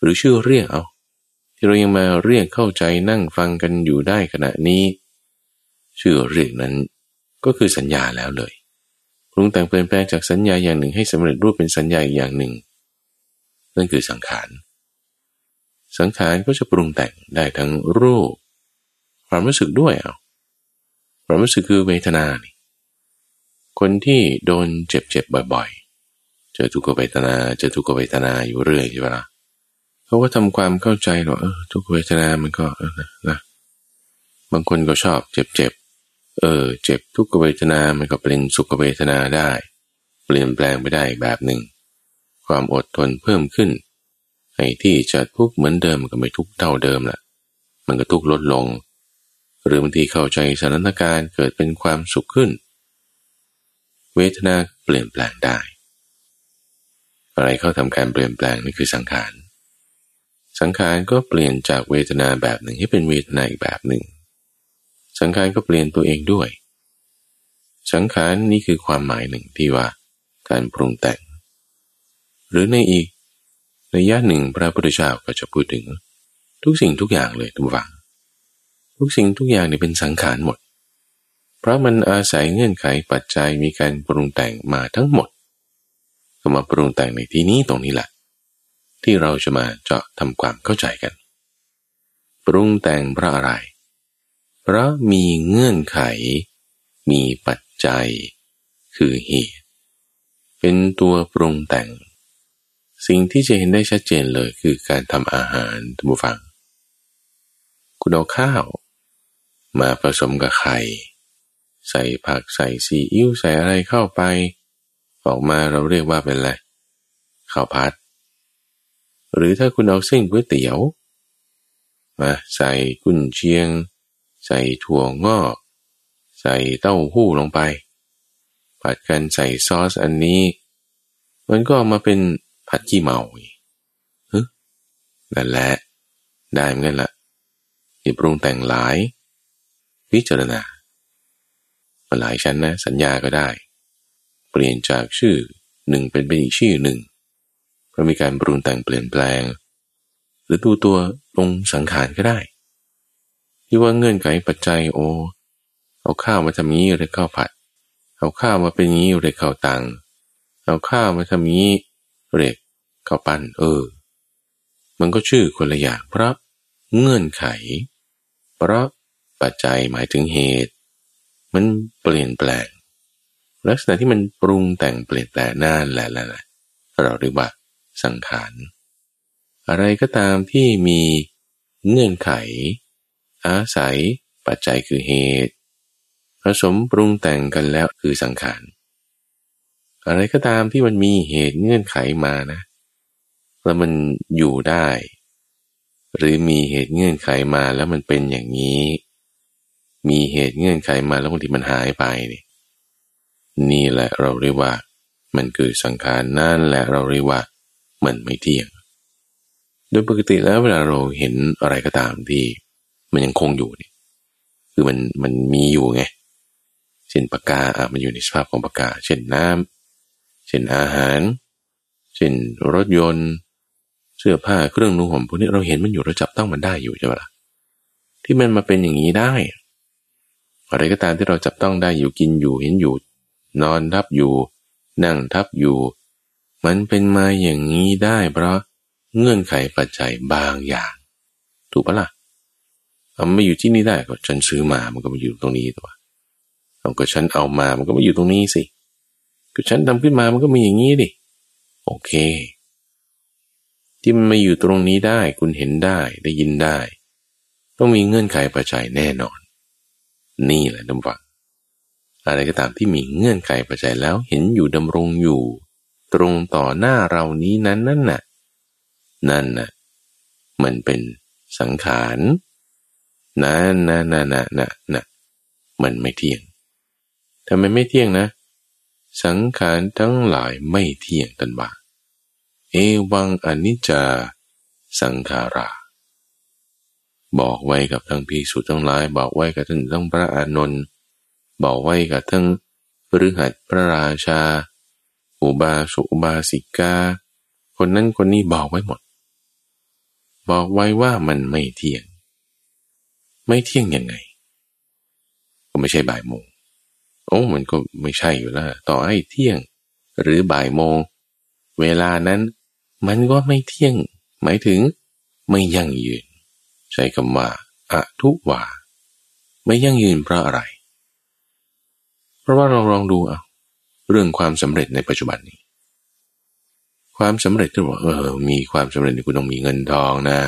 หรือชื่อเรียกเอาที่เรายังมาเรียกเข้าใจนั่งฟังกันอยู่ได้ขณะนี้ ชื่อเรียกนั้นก็คือสัญญาแล้วเลย ปรุงแต่งเปลี่ยนแปลงจากสัญญาอย่างหนึ่ง ให้สำเร็จรูปเป็นสัญญาอีกอย่างหนึ่ง นั่นคือสังขาร สังขารก็จะปรุงแต่งได้ทั้งรูป ความรู้สึกด้วยเอาความรู้สึกคือเวทนานี่คนที่โดนเจ็บๆบ่อยๆ เจอทุกขเวทนา เจอทุกขเวทนาอยู่เรื่อยใช่ไหมล่ะเขาก็ทำความเข้าใจหรอเออทุกขเวทนามันก็นะบางคนก็ชอบเจ็บ เออเจ็บทุกขเวทนา มันก็เป็นสุขเวทนาได้ เปลี่ยนแปลงไปได้แบบหนึ่ง ความอดทนเพิ่มขึ้นไอ้ที่จะทุกเหมือนเดิมก็ไม่ทุกเท่าเดิมละมันก็ทุกลดลง หรือบางทีเข้าใจสถานการณ์เกิดเป็นความสุขขึ้น เวทนาเปลี่ยนแปลงได้ อะไรเข้าทำการเปลี่ยนแปลงนี่คือสังขารสังขารก็เปลี่ยนจากเวทนาแบบหนึ่งให้เป็นเวทนาอีกแบบหนึ่ง สังขารก็เปลี่ยนตัวเองด้วย สังขารนี่คือความหมายหนึ่งที่ว่า การปรุงแต่ง หรือในอีกระยะหนึ่งพระพุทธเจ้าก็จะพูดถึง ทุกสิ่งทุกอย่างเลยทุกฝัง ทุกสิ่งทุกอย่างเนี่เป็นสังขารหมด เพราะมันอาศัยเงื่อนไขปัจจัยมีการปรุงแต่งมาทั้งหมด ก็มาปรุงแต่งในที่นี้ตรงนี้แหละที่เราจะมาเจาะทำความเข้าใจกัน ปรุงแต่งเพราะอะไร ราะมีเงื่อนไข มีปัจจัย คือเหตุ เป็นตัวปรุงแต่ง สิ่งที่จะเห็นได้ชัดเจนเลยคือการทำอาหารทุกฝัง คุณเอาข้าว มาผสมกับไข่ ใส่ผักใส่ซีอิ๊วใส่อะไรเข้าไป ออกมาเราเรียกว่าเป็นอะไรข้าวพัด หรือถ้าคุณเอาเส้นก๋วยเตี๋ยวมาใส่กุนเชียง ใส่ถั่วงอก ใส่เต้าหู้ลงไป ผัดกันใส่ซอสอันนี้ มันก็มาเป็นผัดขี้เมาฮึนั่นแหละ ได้เหมือนกันละอย่าปรุงแต่งหลาย พิจารณามาหลายชั้นนะ สัญญาก็ได้ เปลี่ยนจากชื่อหนึ่งเป็นไปอีกชื่อหนึ่งเพราะมีการปรุงแต่งเปลี่ยนแปลง หรือดูตัวลงสังขารก็ได้ ที่ว่าเงื่อนไขปัจจัยโอ เอาข้าวมาทำงี้เลยข้าวผัด เอาข้าวมาเป็นงี้เลยข้าวตัง เอาข้าวมาทำงี้เรียกข้าวปั้นเออ มันก็ชื่อคนละอย่างเพราะเงื่อนไข เพราะปัจจัยหมายถึงเหตุ มันเปลี่ยนแปลง ลักษณะที่มันปรุงแต่งเปลี่ยนแปลงนั่นแหละแหละเราเรียกว่าสังขาร อะไรก็ตามที่มีเงื่อนไข อาศัย ปัจจัยคือเหตุ ผสมปรุงแต่งกันแล้วคือสังขารอะไรก็ตามที่มันมีเหตุเงื่อนไขมานะ แล้วมันอยู่ได้ หรือมีเหตุเงื่อนไขมาแล้วมันเป็นอย่างนี้ มีเหตุเงื่อนไขมาแล้วบางทีมันหายไปนี่นี่แหละเราเรียกว่า มันคือสังขารนั่นแหละเราเรียกว่ามันไม่เที่ยง โดยปกติแล้วเวลาเราเห็นอะไรก็ตามที่ มันยังคงอยู่นี่ คือมันมันมีอยู่ไง เช่นปากกาอะมันอยู่ในสภาพของปากกา เช่นน้ำเช่นอาหาร เช่นรถยนต์ เสื้อผ้าเครื่องนุ่งห่มพวกนี้เราเห็นมันอยู่เราจับต้องมันได้อยู่ใช่ไหมล่ะ ที่มันมาเป็นอย่างนี้ได้ อะไรก็ตามที่เราจับต้องได้อยู่กินอยู่เห็นอยู่ นอนทับอยู่ นั่งทับอยู่ มันเป็นมาอย่างนี้ได้ เพราะเงื่อนไขปัจจัยบางอย่าง ถูกปะล่ะ มันไม่อยู่ที่นี่ได้ก็ฉันซื้อมามันก็มาอยู่ตรงนี้ตัวเอาก็ฉันเอามามันก็มาอยู่ตรงนี้สิก็ฉันทำขึ้นมามันก็มีอย่างนี้ดิโอเค ที่มันมาอยู่ตรงนี้ได้คุณเห็นได้ได้ยินได้ ต้องมีเงื่อนไขปัจจัยแน่นอน นี่แหละน้ำฟังอะไรก็ตามที่มีเงื่อนไขปัจจัยแล้วเห็นอยู่ดำรงอยู่ ตรงต่อหน้าเรานี้นั้นนั่นน่ะนั่นน่ะมันเป็นสังขาร นั่นะน่ะน่ะน่ะน่ะมันไม่เที่ยงทำไมไม่เที่ยงนะ สังขารทั้งหลายไม่เที่ยงกันบ้าเอวังอนิจจา สังขารา บอกไว้กับทั้งพิสุทั้งหลาย บอกไว้กับทั้งทั้งพระอานนท์บอกไว้กับทั้งพฤหัสพระราชา อุบาสุอุบาสิกา คนนั้นคนนี้บอกไว้หมด บอกไว้ว่ามันไม่เที่ยง ไม่เที่ยงยังไง ก็ไม่ใช่บ่ายโมง โอ้มันก็ไม่ใช่อยู่แล้วต่อให้เที่ยง หรือบ่ายโมง เวลานั้น มันก็ไม่เที่ยง หมายถึง ไม่ยั่งยืน ใช้คำว่าอะทุวาไม่ยั่งยืนเพราะอะไร เพราะว่าเราลองดูเอาเรื่องความสำเร็จในปัจจุบันนี้ ความสำเร็จที่บอกเออ มีความสำเร็จคุณต้องมีเงินทองนะ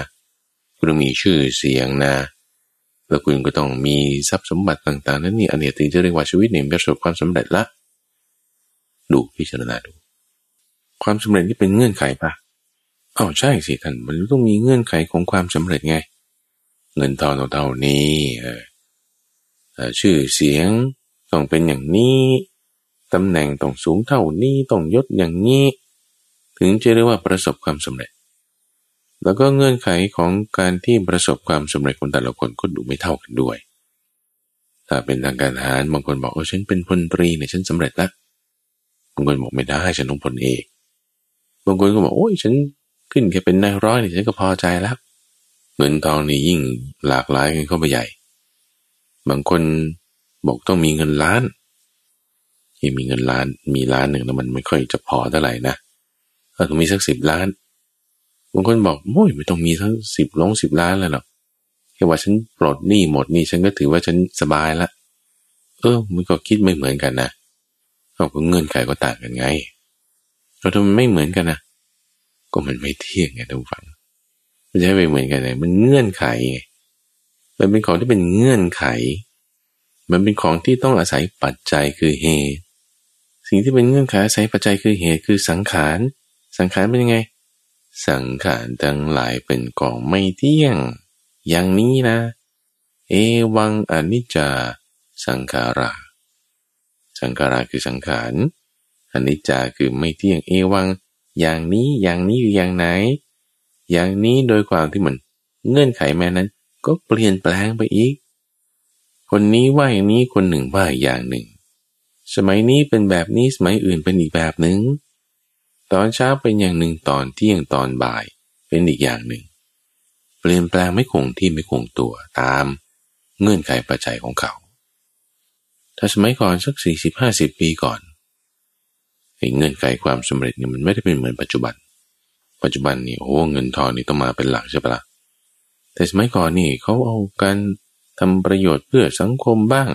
คุณต้องมีชื่อเสียงนะ แล้วคุณก็ต้องมีทรัพย์สมบัติต่าง ๆ นั้นนี่อันนี้ถึงจะเรียกว่าชีวิตเนี่ยประสบความสำเร็จละ ดูพิจารณาดู ความสำเร็จนี่เป็นเงื่อนไขปะอ้าวใช่สิท่านมันต้องมีเงื่อนไขของความสำเร็จไง เงินทองเท่านี้ชื่อเสียงต้องเป็นอย่างนี้ตำแหน่งต้องสูงเท่านี้ต้องยศอย่างนี้ ถึงจะเรียกว่าประสบความสำเร็จ แล้วก็เงื่อนไขของการที่ประสบความสำเร็จของแต่ละคนก็ดูไม่เท่ากันด้วย ถ้าเป็นทางการทหารบางคนบอกว่าฉันเป็นพลตรีเนี่ยฉันสำเร็จล้วบางคนบอกไม่ได้ฉันต้องพลเอกบางคนก็บอกโอ้ยฉันขึ้นแค่เป็นนายร้อยเนี่ยฉันก็พอใจแล้วเงินทองนี่ยิ่งหลากหลายกันเข้าไปใหญ่ บางคนบอกต้องมีเงินล้านที่มีเงินล้านมีล้านหนึ่งแล้วมันไม่ค่อยจะพอเท่าไหร่นะถ้ามีสักสิบล้าน บางคนบอกโอ้ยไม่ต้องมีทั้งสิบลงสิบล้านเลยหรอกแค่ว่าฉันปลดหนี้หมดนี่ฉันก็ถือว่าฉันสบายละ เออ มันก็คิดไม่เหมือนกันนะเอาก็เงื่อนไขก็ต่างกันไงเราทำไมไม่เหมือนกันนะก็มันไม่เที่ยงไงทุกฝังมันจะไม่เหมือนกันไงมันเงื่อนไขไงมันเป็นของที่เป็นเงื่อนไข มันเป็นของที่ต้องอาศัยปัจจัยคือเหตุ สิ่งที่เป็นเงื่อนไขอาศัยปัจจัยคือเหตุคือสังขาร สังขารเป็นยังไง สังขารทั้งหลายเป็นกองไม่เที่ยง อย่างนี้นะ เอวังอนิจจา สังขารา สังขาราคือสังขารอนิจจาคือไม่เที่ยง เอวัง อย่างนี้อย่างนี้อยู่อย่างไหน อย่างนี้โดยความที่มันเงื่อนไขแม้นั้น ก็เปลี่ยนแปลงไปอีก คนนี้ว่าอย่างนี้คนหนึ่งว่าอย่างหนึ่ง สมัยนี้เป็นแบบนี้สมัยอื่นเป็นอีกแบบหนึ่ง ตอนเช้าเป็นอย่างหนึ่งตอนเที่ยงตอนบ่าย เป็นอีกอย่างหนึ่ง เปลี่ยนแปลงไม่คงที่ไม่คงตัวตามเงื่อนไขปัจจัยของเขา ถ้าสมัยก่อนสักสี่สิบห้าสิบปีก่อนเงื่อนไขความสำเร็จเนี่ยมันไม่ได้เป็นเหมือนปัจจุบัน ปัจจุบันนี่โอ้เงินทองนี่ต้องมาเป็นหลักใช่ปะละ่ะแต่สมัยก่อนนี่เขาเอาการทำประโยชน์เพื่อสังคมบ้าง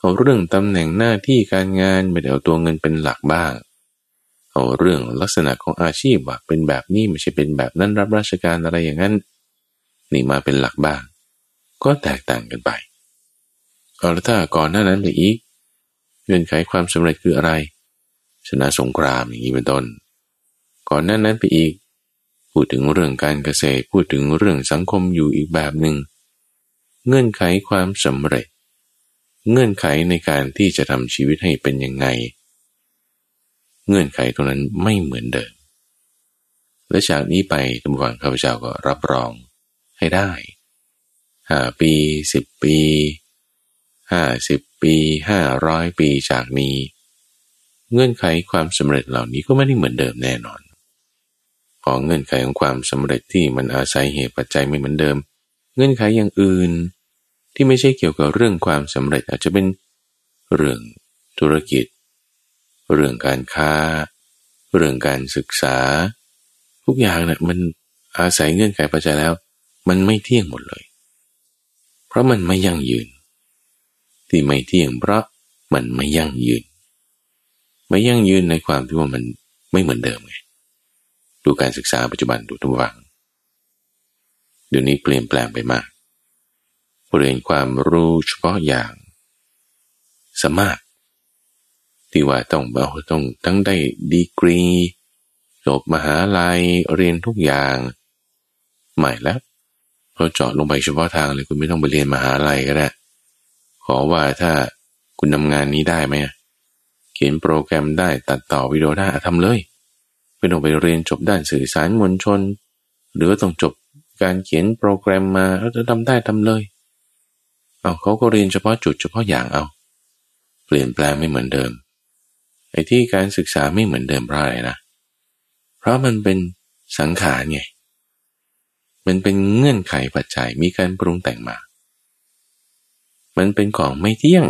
เอาเรื่องตำแหน่งหน้าที่การงานไม่ได้เอาตัวเงินเป็นหลักบ้าง เอาเรื่องลักษณะของอาชีพว่าเป็นแบบนี้ไม่ใช่เป็นแบบนั้นรับราชการอะไรอย่างนั้น นี่มาเป็นหลักบ้าง ก็แตกต่างกันไปเอาแล้วถ้าก่อนหน้านั้นไปอีกเงื่อนไขความสำเร็จคืออะไร ชนะสงครามอย่างนี้เป็นต้น ก่อนหน้านั้นไปอีก พูดถึงเรื่องการเกษตรพูดถึงเรื่องสังคมอยู่อีกแบบหนึง่งเงื่อนไขความสำเร็จ เงื่อนไขในการที่จะทำชีวิตให้เป็นยังไง เงื่อนไขตรงนั้นไม่เหมือนเดิม และจากนี้ไปทุกวังข้าพเจ้าก็รับรองให้ได้ห้าปีสิบปีห้าสิบปีห้าร้อยปีจากนี้ เงื่อนไขความสำเร็จเหล่านี้ก็ไม่ได้เหมือนเดิมแน่นอน ของเงื่อนไขของความสำเร็จที่มันอาศัยเหตุปัจจัยไม่เหมือนเดิม เงื่อนไขอย่างอื่นที่ไม่ใช่เกี่ยวกับเรื่องความสำเร็จอาจจะเป็นเรื่องธุรกิจ เรื่องการค้า เรื่องการศึกษา ทุกอย่างเนะี่ยมันอาศัยเงื่อนไขปัจจัยแล้ว มันไม่เที่ยงหมดเลย เพราะมันไม่ยั่งยืน ที่ไม่เที่ยงเพราะมันไม่ยั่งยืน ไม่ยั่งยืนในความที่ว่ามันไม่เหมือนเดิมไงดูการศึกษาปัจจุบันดูทุกวังเดี๋ยวนี้เปลี่ยนแปลงไปมากเรียนความรู้เฉพาะอย่างสมาก ที่ว่าต้องเอาต้องทั้งได้ดีกรีจบมหาลัยเรียนทุกอย่างใหม่แล้วเราเจาะลงไปเฉพาะทางเลยคุณไม่ต้องไปเรียนมหาลัยก็ได้ ขอว่าถ้าคุณทำงานนี้ได้ไหมเขียนโปรแกรมได้ตัดต่อวิดีโอได้ทำเลยไม่ต้องไปเรียนจบด้านสื่อสารมวลชน หรือต้องจบการเขียนโปรแกรมมาแล้วจะทำได้ทำเลยเอาเขาก็เรียนเฉพาะจุดเฉพาะอย่างเอา เปลี่ยนแปลงไม่เหมือนเดิม ไอ้ที่การศึกษาไม่เหมือนเดิมเพราะอะไรนะ เพราะมันเป็นสังขารไง มันเป็นเงื่อนไขปัจจัยมีการปรุงแต่งมา มันเป็นของไม่เที่ยง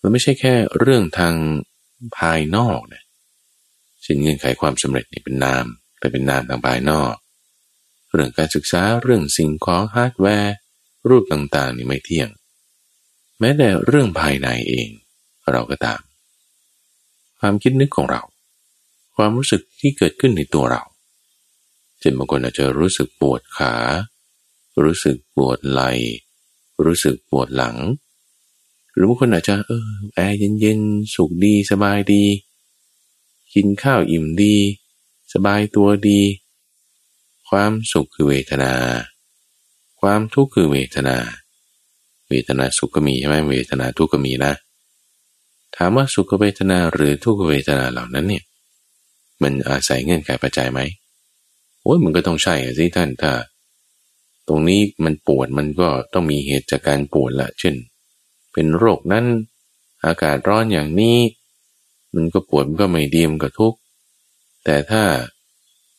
มันไม่ใช่แค่เรื่องทางภายนอกนะสิ่งเงื่อนไขความสำเร็จนี่เป็นนาม แต่เป็นนามทางภายนอก เรื่องการศึกษาเรื่องสิ่งของฮาร์ดแวร์ รูปต่างๆนี่ไม่เที่ยง แม้แต่เรื่องภายในเอง เราก็ตาม ความคิดนึกของเรา ความรู้สึกที่เกิดขึ้นในตัวเราเช่นบางคนอาจจะรู้สึกปวดขา รู้สึกปวดไหล่รู้สึกปวดหลัง หรือบางคนอาจจะเออแอร์เย็นๆสุขดีสบายดี กินข้าวอิ่มดี สบายตัวดี ความสุขคือเวทนา ความทุกข์คือเวทนา เวทนาสุขก็มีใช่ไหมเวทนาทุกข์ก็มีนะ ถามว่าสุขเวทนาหรือทุกเวทนาเหล่านั้นเนี่ยมันอาศัยเงื่อนไขปัจจัยไหมโอ้ยมันก็ต้องใช่สิท่านถ้า ตรงนี้มันปวดมันก็ต้องมีเหตุจากการปวดละเช่น เป็นโรคนั้น อากาศร้อนอย่างนี้ มันก็ปวดมันก็ไม่ดีมันก็ทุกข์แต่ถ้า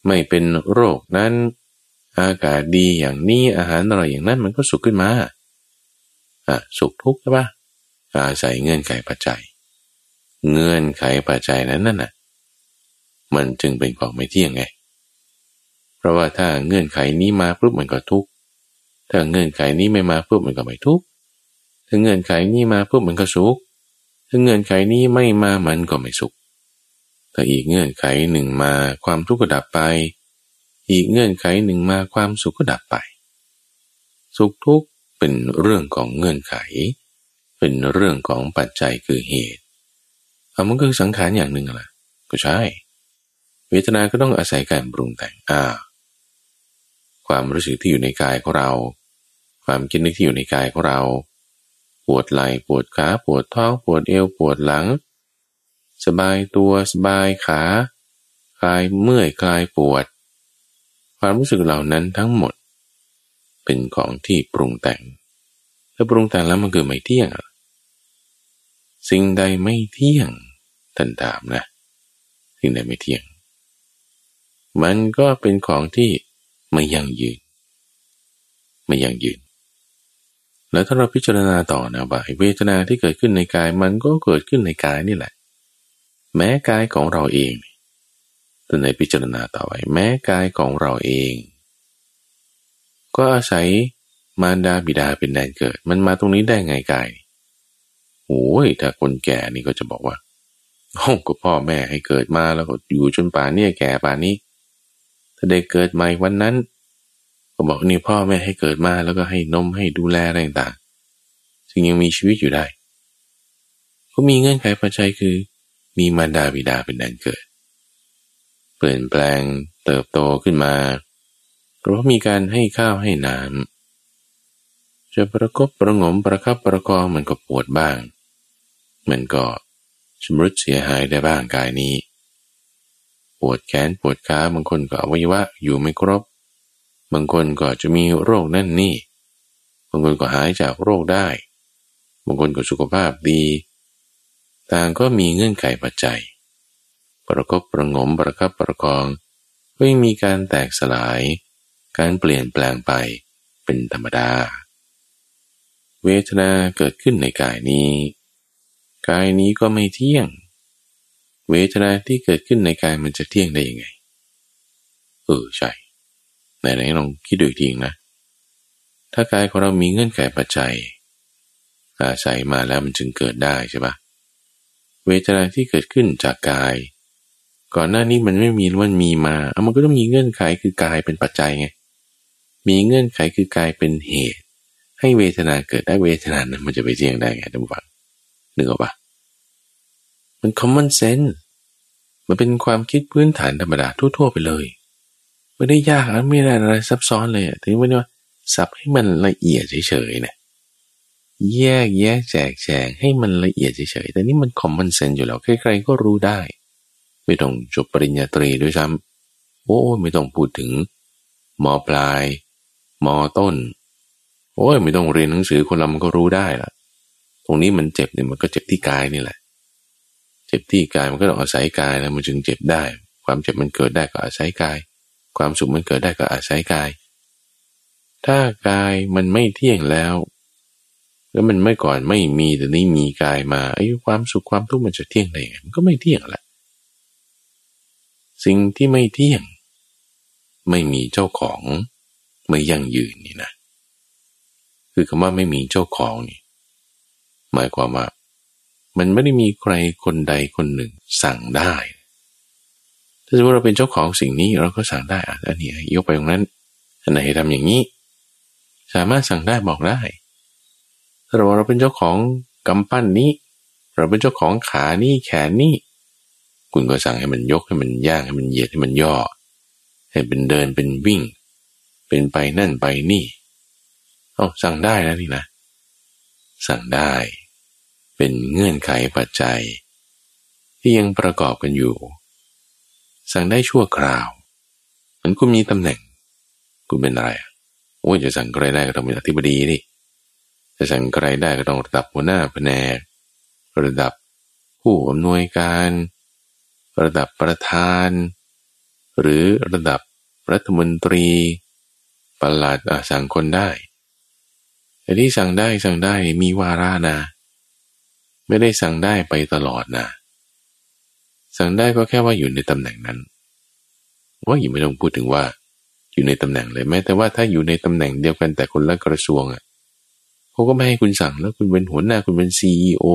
ไม่เป็นโรคนั้น อากาศดีอย่างนี้อาหารอร่อยอย่างนั้นมันก็สุขขึ้นมาอะสุขทุกข์ใช่ปะอาศัยเงื่อนไขปัจจัย เงื่อนไขปัจจัยนั้นนั่นน่ะ มันจึงเป็นของไม่เที่ยงไง เพราะว่าถ้าเงื่อนไขนี้มาปุ๊บมันก็ทุกข์ถ้าเงื่อนไขนี้ไม่มาปุ๊บมันก็ไม่ทุกข์ถ้าเงื่อนไขนี้มาปุ๊บมันก็สุขถ้าเงื่อนไขนี้ไม่มามันก็ไม่สุขถ้าอีกเงื่อนไขหนึ่งมาความทุกข์ก็ดับไป อีกเงื่อนไขหนึ่งมาความสุขก็ดับไป สุขทุกข์เป็นเรื่องของเงื่อนไข เป็นเรื่องของปัจจัยคือเหตุ เอามันก็คือสังขารอย่างหนึ่งแหละก็ใช่ เวทนาก็ต้องอาศัยการปรุงแต่งอ่า ความรู้สึกที่อยู่ในกายของเรา ความคิดนึกที่อยู่ในกายของเรา ปวดไหล่ปวดขาปวดท้องปวดเอวปวดหลัง สบายตัวสบายขาคลายเมื่อยคลายปวด ความรู้สึกเหล่านั้นทั้งหมด เป็นของที่ปรุงแต่งถ้าปรุงแต่งแล้วมันคือไม่เที่ยง สิ่งใดไม่เที่ยง ท่านถามนะสิ่งใดไม่เที่ยง มันก็เป็นของที่ไม่ยั่งยืน ไม่ยั่งยืน แล้วถ้าเราพิจารณาต่อนะว่าเวทนาที่เกิดขึ้นในกายมันก็เกิดขึ้นในกายนี่แหละ แม้กายของเราเองตัวในพิจารณาต่อไปแม้กายของเราเอง ก็อาศัยมารดาบิดาเป็นแดนเกิด มันมาตรงนี้ได้ไงกายโอ้ยถ้าคนแก่นี่ก็จะบอกว่า โอ้ก็พ่อแม่ให้เกิดมาแล้วก็อยู่จนป่านนี้แก่ป่านนี้ ถ้าเด็กเกิดใหม่วันนั้น ก็บอกนี่พ่อแม่ให้เกิดมาแล้วก็ให้นมให้ดูแลอะไรต่างๆซึ่งยังมีชีวิตอยู่ได้ ก็มีเงื่อนไขปัจจัยคือ มีมารดาบิดาเป็นแดนเกิด เปลี่ยนแปลงเติบโตขึ้นมา เพราะมีการให้ข้าวให้น้ำจะประกบประงมประคับประคองมันก็ปวดบ้าง มันก็ ชำรุดเสียหายได้บ้างกายนี้ ปวดแขนปวดขาบางคนก็อวัยวะอยู่ไม่ครบ บางคนก็จะมีโรคนั่นนี่ บางคนก็หายจากโรคได้ บางคนก็สุขภาพดี ต่างก็มีเงื่อนไขปัจจัย ประกบประงมประคับประคองก็ยังมีการแตกสลาย การเปลี่ยนแปลงไปเป็นธรรมดา เวทนาเกิดขึ้นในกายนี้ กายนี้ก็ไม่เที่ยง เวทนาที่เกิดขึ้นในกายมันจะเที่ยงได้ยังไง เออใช่ไหนๆลองคิดดูอีกทีนะ ถ้ากายของเรามีเงื่อนไขปัจจัยอาศัยมาแล้วมันจึงเกิดได้ใช่ปะเวทนาที่เกิดขึ้นจากกาย ก่อนหน้านี้มันไม่มีมันมีมาเอามันก็ต้องมีเงื่อนไขคือกายเป็นปัจจัยไงมีเงื่อนไขคือกายเป็นเหตุ ให้เวทนาเกิดได้เวทนานั้นมันจะไปเที่ยงได้ไงท่านผู้ฟัง นึกออกปะมัน common sense มันเป็นความคิดพื้นฐานธรรมดาทั่ว ๆ ไปเลย ไม่ได้ยากนะไม่ได้อะไรซับซ้อนเลยถึงว่าสับให้มันละเอียดเฉยๆนะแยกแยกแจกแจงให้มันละเอียดเฉยๆแต่นี่มันคอมมอนเซนอยู่แล้วใครๆก็รู้ได้ ไม่ต้องจบปริญญาตรีด้วยซ้ำโอ้ไม่ต้องพูดถึงมอปลายมอต้น โอ้ยไม่ต้องเรียนหนังสือคนเรามันก็รู้ได้ล่ะ ตรงนี้มันเจ็บเนี่ยมันก็เจ็บที่กายนี่แหละ เจ็บที่กายมันก็ต้องอาศัยกายแล้วมันจึงเจ็บได้ ความเจ็บมันเกิดได้ก็อาศัยกาย ความสุขมันเกิดได้ก็อาศัยกาย ถ้ากายมันไม่เที่ยงแล้ว แล้วมันไม่ก่อนไม่มีแต่นี้มีกายมาไอ้ความสุขความทุกข์มันจะเที่ยงได้ยังไงมันก็ไม่เที่ยงแหละสิ่งที่ไม่เที่ยง ไม่มีเจ้าของไม่ยั่งยืนนี่นะ คือคำว่าไม่มีเจ้าของนี่ หมายความว่า มันไม่ได้มีใครคนใดคนหนึ่งสั่งได้ ถ้าสมมติเราเป็นเจ้าของสิ่งนี้เราก็สั่งได้อันนี้ยกไปตรงนั้น อันไหนทำอย่างนี้ สามารถสั่งได้บอกได้ถ้าเราเราเป็นเจ้าของกำปั้นนี้ เราเป็นเจ้าของขานี่แขนนี่คุณก็สั่งให้มันยกให้มันย่างให้มันเหยียดให้มันย่อ ให้เป็นเดินเป็นวิ่ง เป็นไปนั่นไปนี่ เอาสั่งได้นะนี่นะ สั่งได้ เป็นเงื่อนไขปัจจัย ที่ยังประกอบกันอยู่ สั่งได้ชั่วคราวมันคุณมีตำแหน่งคุณเป็นอะไรโอ้ยจะสั่งใครได้ก็ต้องเป็นอธิบดีดิจะสั่งใครได้ก็ต้องระดับหัวหน้าแผนก ระดับผู้อำนวยการ ระดับประธาน หรือระดับรัฐมนตรีประหลัดสั่งคนได้แต่ที่สั่งได้สั่งได้มีวาระนะ ไม่ได้สั่งได้ไปตลอดนะ สั่งได้ก็แค่ว่าอยู่ในตำแหน่งนั้น ว่าอย่าไม่ต้องพูดถึงว่า อยู่ในตำแหน่งเลยแม้แต่ว่าถ้าอยู่ในตำแหน่งเดียวกันแต่คนละกระทรวงอะเขาก็ไม่ให้คุณสั่งแล้วคุณเป็นหัวหน้าคุณเป็นซีอโอ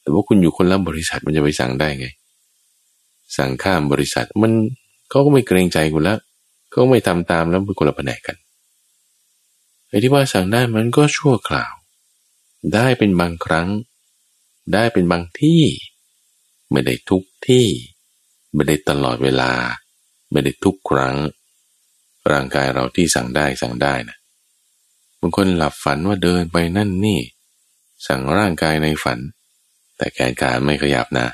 แต่ว่าคุณอยู่คนละบริษัทมันจะไปสั่งได้ไง สั่งข้ามบริษัทมันเขาก็ไม่เกรงใจคุณล้วเขาไม่ทำตามแล้วเป็นคนละแผนกกันไอ้ที่ว่าสั่งได้มันก็ชั่วคราว ได้เป็นบางครั้ง ได้เป็นบางที่ ไม่ได้ทุกที่ ไม่ได้ตลอดเวลา ไม่ได้ทุกครั้ง ร่างกายเราที่สั่งได้สั่งได้นะบางคนหลับฝันว่าเดินไปนั่นนี่ สั่งร่างกายในฝัน แต่แขนขาไม่ขยับนะ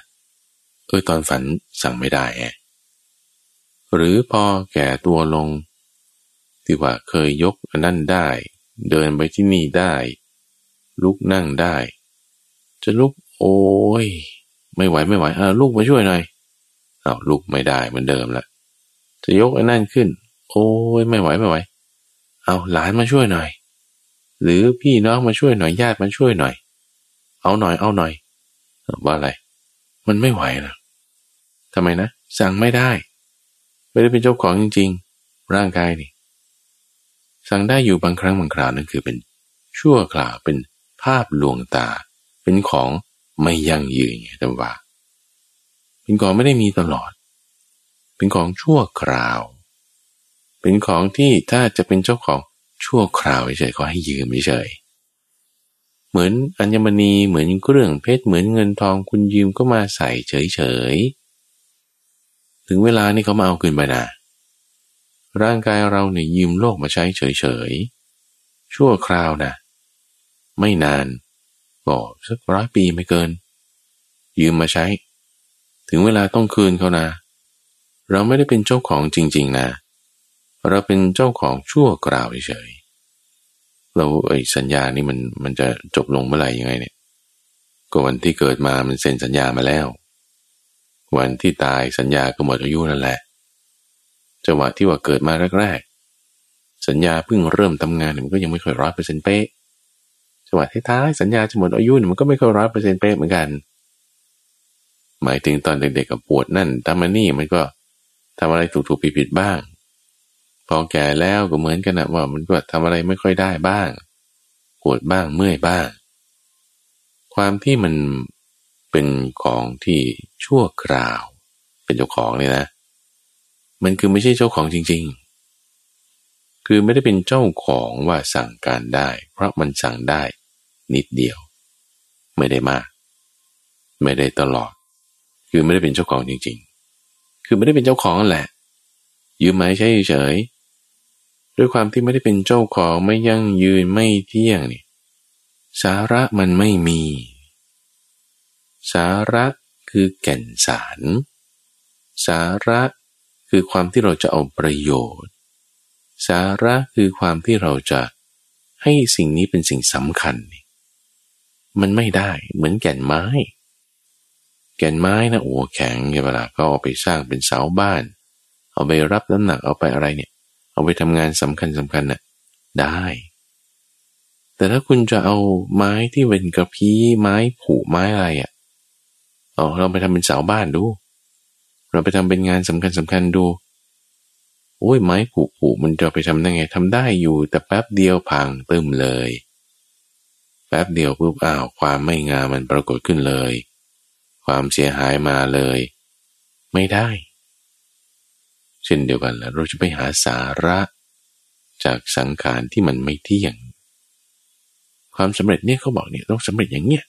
เออตอนฝันสั่งไม่ได้แหรือพอแก่ตัวลง ที่ว่าเคยยกอันนั่นได้ เดินไปที่นี่ได้ ลุกนั่งได้ จะลุก โอ้ย ไม่ไหวไม่ไหวเอาลูกมาช่วยหน่อยเอาลูกไม่ได้เหมือนเดิมละจะยกไอ้นั่นขึ้น โอ้ยไม่ไหวไม่ไหว เอาหลานมาช่วยหน่อย หรือพี่น้องมาช่วยหน่อยญาติมาช่วยหน่อย เอาหน่อยเอาหน่อยว่าอะไร มันไม่ไหวนะทำไมนะสั่งไม่ได้ ไม่ได้เป็นเจ้าของจริง ๆ ร่างกายนี่สั่งได้อยู่บางครั้งบางคราวนั่นคือเป็นชั่วคราวเป็นภาพลวงตา เป็นของ ไม่ยั่งยืนไงท่ว่า เป็นของไม่ได้มีตลอด เป็นของชั่วคราว เป็นของที่ถ้าจะเป็นเจ้าของชั่วคราวเฉยๆขอให้ยืมเฉยเหมือนอัญมณีเหมือนเครื่องเพชรเหมือนเงินทองคุณยืมก็มาใส่เฉยๆถึงเวลานี่เขามาเอาคืนไปนะร่างกายเราเนี่ยยืมโลกมาใช้เฉยๆชั่วคราวนะไม่นาน ก็สักร้อยปีไม่เกิน ยืมมาใช้ ถึงเวลาต้องคืนเขานะ เราไม่ได้เป็นเจ้าของจริง ๆ นะ เราเป็นเจ้าของชั่วคราวเฉยเราไอ้สัญญานี่มันมันจะจบลงเมื่อไหร่ยังไงเนี่ยก็วันที่เกิดมามันเซ็นสัญญามาแล้ว วันที่ตายสัญญาก็หมดอายุนั่นแหละจังหวะที่ว่าเกิดมาแรกๆสัญญาเพิ่งเริ่มทำงานมันก็ยังไม่ค่อยร้อยเปอร์เซ็นต์เป๊ะ งหวะท้ายๆสัญญาจะหมดอายุมันก็ไม่ค่อยร้อยเปอร์เซ็นต์เป๊ะเหมือนกัน หมายถึงตอนเด็กๆกับปวดนั่นทำมานี่มันก็ทำอะไรถูกๆผิดๆบ้าง พอแก่แล้วก็เหมือนกันนะว่ามันก็ทำอะไรไม่ค่อยได้บ้างปวดบ้างเมื่อยบ้าง ความที่มันเป็นของที่ชั่วคราว เป็นเจ้าของเนี่ยนะ มันคือไม่ใช่เจ้าของจริง ๆ คือไม่ได้เป็นเจ้าของว่าสั่งการได้ เพราะมันสั่งได้ นิดเดียว ไม่ได้มาก ไม่ได้ตลอด คือไม่ได้เป็นเจ้าของจริง ๆ คือไม่ได้เป็นเจ้าของแหละ ยืมไม้ใช้เฉยด้วยความที่ไม่ได้เป็นเจ้าของไม่ยั่งยืนไม่เที่ยงนี่สาระมันไม่มี สาระคือแก่นสาร สาระคือความที่เราจะเอาประโยชน์ สาระคือความที่เราจะให้สิ่งนี้เป็นสิ่งสำคัญ มันไม่ได้ เหมือนแก่นไม้ แก่นไม้นะโอ้แข็งเวลาก็เอาไปสร้างเป็นเสาบ้าน เอาไปรับน้ำหนักเอาไปอะไรเนี่ย เอาไปทำงานสำคัญสำคัญน่ะได้ แต่ถ้าคุณจะเอาไม้ที่เป็นกระพี้ไม้ผูไม้อะไรอะ่ะเอาเราไปทำเป็นเสาบ้านดู เราไปทำเป็นงานสำคัญสำคัญดูโอ้ยไม้ผูผูมันจะไปทำได้ไงทำได้อยู่แต่แป๊บเดียวพังตึมเลย ป๊บเดียวปุ๊บอ้าวความไม่งามมันปรากฏขึ้นเลย ความเสียหายมาเลย ไม่ได้ เช่นเดียวกันแล้วเราจะไปหาสาระ จากสังขารที่มันไม่เที่ยง ความสำเร็จเนี่ยเขาบอกเนี่ยต้องสำเร็จอย่างเนี้ย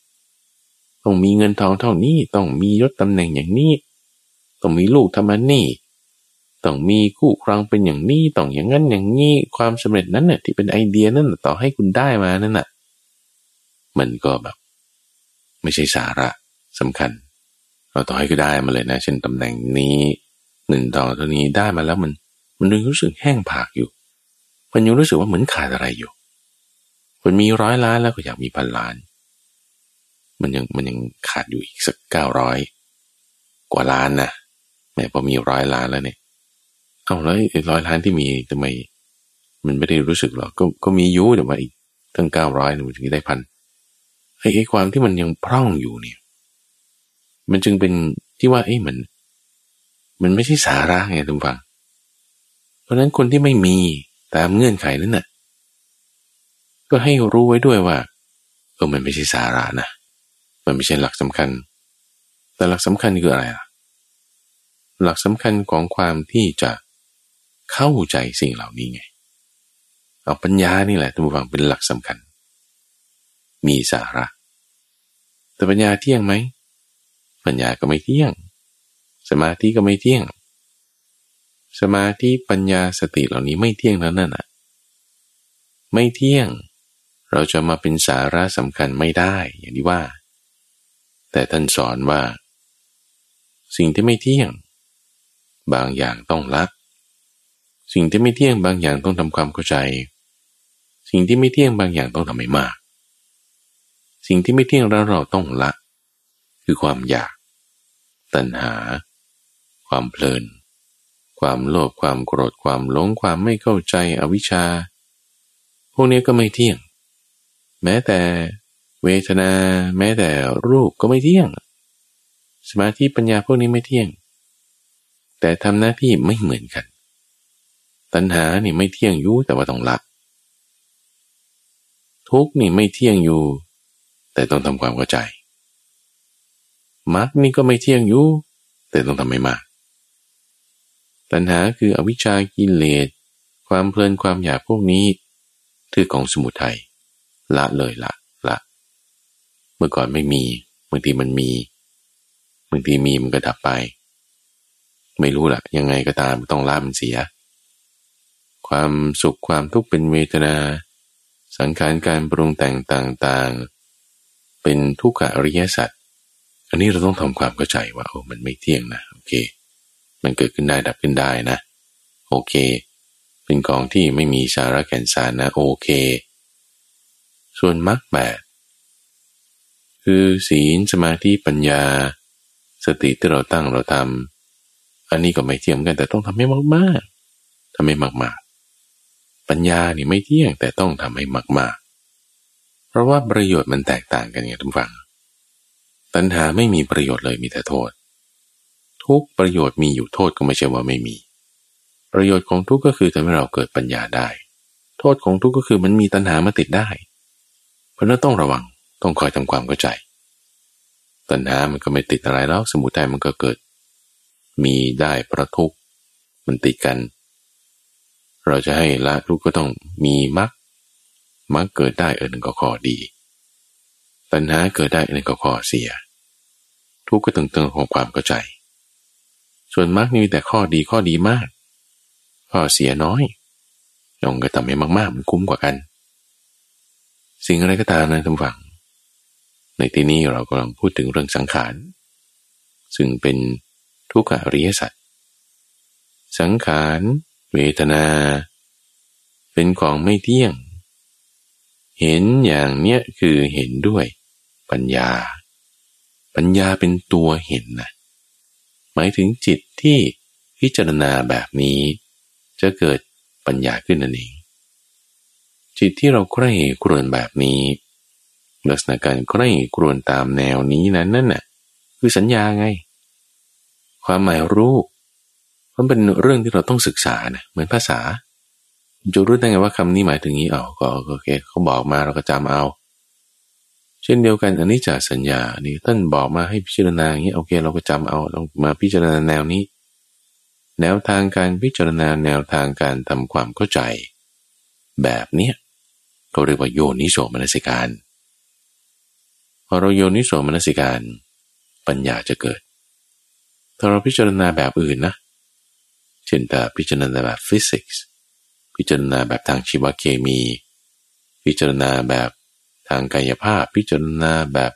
ต้องมีเงินทองเท่านี้ ต้องมียศตำแหน่งอย่างนี้ ต้องมีลูกทำมันนี่ ต้องมีคู่ครองเป็นอย่างนี้ ต้องอย่างนั้นอย่างนี้ ความสำเร็จนั้นเนี่ยที่เป็นไอเดียนั่นต่อให้คุณได้มานั่นน่ะ มันก็แบบ ไม่ใช่สาระสำคัญ เราต่อให้ก็ได้มาเลยนะ เช่นตำแหน่งนี้เงินทองตัวนี้ได้มาแล้วมัน มันยังรู้สึกแห้งผากอยู่ มันยังรู้สึกว่าเหมือนขาดอะไรอยู่ มันมีร้อยล้านแล้วก็อยากมีพันล้าน มันยังมันยังขาดอยู่อีกสักเก้าร้อยกว่าล้านนะแม้พอมีร้อยล้านแล้วเนี่ยเอาแล้วร้อยล้านที่มีทำไมมันไม่ได้รู้สึกหรอกก็ก็มียู่แต่ว่าอีกตั้งเก้าร้อยมันถึงได้พัน ไอ้ความที่มันยังพร่องอยู่เนี่ย มันจึงเป็นที่ว่า เอ้มัน มันไม่ใช่สาระไงทุกฝัง เพราะนั้นคนที่ไม่มีตามเงื่อนไขนั้นน่ะ ก็ให้รู้ไว้ด้วยว่า เออมันไม่ใช่สาระนะ มันไม่ใช่หลักสำคัญ แต่หลักสำคัญคืออะไรล่ะ หลักสำคัญของความที่จะเข้าใจสิ่งเหล่านี้ไง เอาปัญญานี่แหละทุกฝังเป็นหลักสำคัญ มีสาระ แต่ปัญญาเที่ยงไหม ปัญญาก็ไม่เที่ยง สมาธิก็ไม่เที่ยง สมาธิปัญญาสติเหล่านี้ไม่เที่ยงแล้วนั่นอะ ไม่เที่ยง เราจะมาเป็นสาระสำคัญไม่ได้อย่างที่ว่า แต่ท่านสอนว่า สิ่งที่ไม่เที่ยง บางอย่างต้องละสิ่งที่ไม่เที่ยงบางอย่างต้องทำความเข้าใจ สิ่งที่ไม่เที่ยงบางอย่างต้องทำให้มาก สิ่งที่ไม่เที่ยงแล้วเราต้องละ คือความอยาก ตัณหา ความเพลิน ความโลภความโกรธความหลงความไม่เข้าใจอวิชชา พวกนี้ก็ไม่เที่ยง แม้แต่เวทนา แม้แต่รูปก็ไม่เที่ยง สมาธิปัญญาพวกนี้ไม่เที่ยง แต่ทำหน้าที่ไม่เหมือนกัน ตัณหานี่ไม่เที่ยงอยู่แต่ว่าต้องละทุกนี่ไม่เที่ยงอยู่ แต่ต้องทำความเข้าใจมรรคนี่ก็ไม่เที่ยงอยู่ แต่ต้องทำให้มาก ตัณหาคืออวิชชากิเลสความเพลินความอยากพวกนี้คือของสมุทัยละเลยละละ เมื่อก่อนไม่มีบางทีมันมีบางทีมีมันก็ดับไป ไม่รู้ละยังไงก็ตามต้องละมันเสีย ความสุขความทุกข์เป็นเวทนา สังขารการปรุงแต่งต่างๆ เป็นทุกขอริยสัจอันนี้เราต้องทำความเข้าใจว่าโอ้มันไม่เที่ยงนะโอเค มันเกิดขึ้นได้ดับขึ้นได้นะ โอเค เป็นของที่ไม่มีสาระแก่นสารนะโอเค ส่วนมรรคแปดคือศีลสมาธิปัญญา สติที่เราตั้งเราทำอันนี้ก็ไม่เที่ยงกัน แต่ต้องทำให้มากๆทำให้มากๆ ปัญญานี่ไม่เที่ยงแต่ต้องทำให้มากๆ ราะว่าประโยชน์มันแตกต่างกันไงทุกฝั่งตัณหาไม่มีประโยชน์เลยมีแต่โทษ ทุกประโยชน์มีอยู่โทษก็ไม่ใช่ว่าไม่มี ประโยชน์ของทุกก็คือทำให้เราเกิดปัญญาได้ โทษของทุกก็คือมันมีตัณหามาติดได้ เพราะนั้นต้องระวังต้องคอยทำความเข้าใจ ตัณหามันก็ไม่ติดอะไรแล้ว สมุทัยมันก็เกิด มีได้ประทุกมันติดกัน เราจะให้ละทุกก็ต้องมีมรรค มรรคเกิดได้เออหนึ่งก็ข้อดี ตัณหาเกิดได้เออหนึ่งก็ข้อเสีย ทุกข์ก็ตึงเติงของความเข้าใจ ส่วนมรรคมีแต่ข้อดีข้อดีมาก ข้อเสียน้อยลองก็ทำให้มากๆมันคุ้มกว่ากัน สิ่งอะไรก็ตามนะท่านฟัง ในที่นี้เรากำลังพูดถึงเรื่องสังขาร ซึ่งเป็นทุกขอริยสัจสังขาร เวทนา เป็นของไม่เที่ยง เห็นอย่างเนี้ยคือเห็นด้วยปัญญา ปัญญาเป็นตัวเห็นนะหมายถึงจิตที่พิจารณาแบบนี้ จะเกิดปัญญาขึ้นนั่นเอง จิตที่เราใคร่ครวญแบบนี้ ลักษณะการใกล้กรวนตามแนวนี้นั้นนั่นน่ะคือสัญญาไง ความหมายรู้มันเป็นเรื่องที่เราต้องศึกษานะเหมือนภาษา จะรู้ได้ไงว่าคำนี้หมายถึงนี้เอาก็โอเคเขาบอกมาเราก็จำเอา เช่นเดียวกันอันนี้จากสัญญานี่ท่านบอกมาให้พิจารณาอย่างนี้โอเค เราก็จำเอาเรามาพิจารณาแนวนี้ แนวทางการพิจารณาแนวทางการทำความเข้าใจ แบบเนี้ยเขาเรียกว่าโยนิโสมนสิการพอเราโยนิโสมนสิการ ปัญญาจะเกิด ถ้าเราพิจารณาแบบอื่นนะเช่นแต่พิจารณาแบบฟิสิกส์ พิจารณาแบบทางชีวเคมี พิจารณาแบบทางกายภาพ พิจารณาแบบ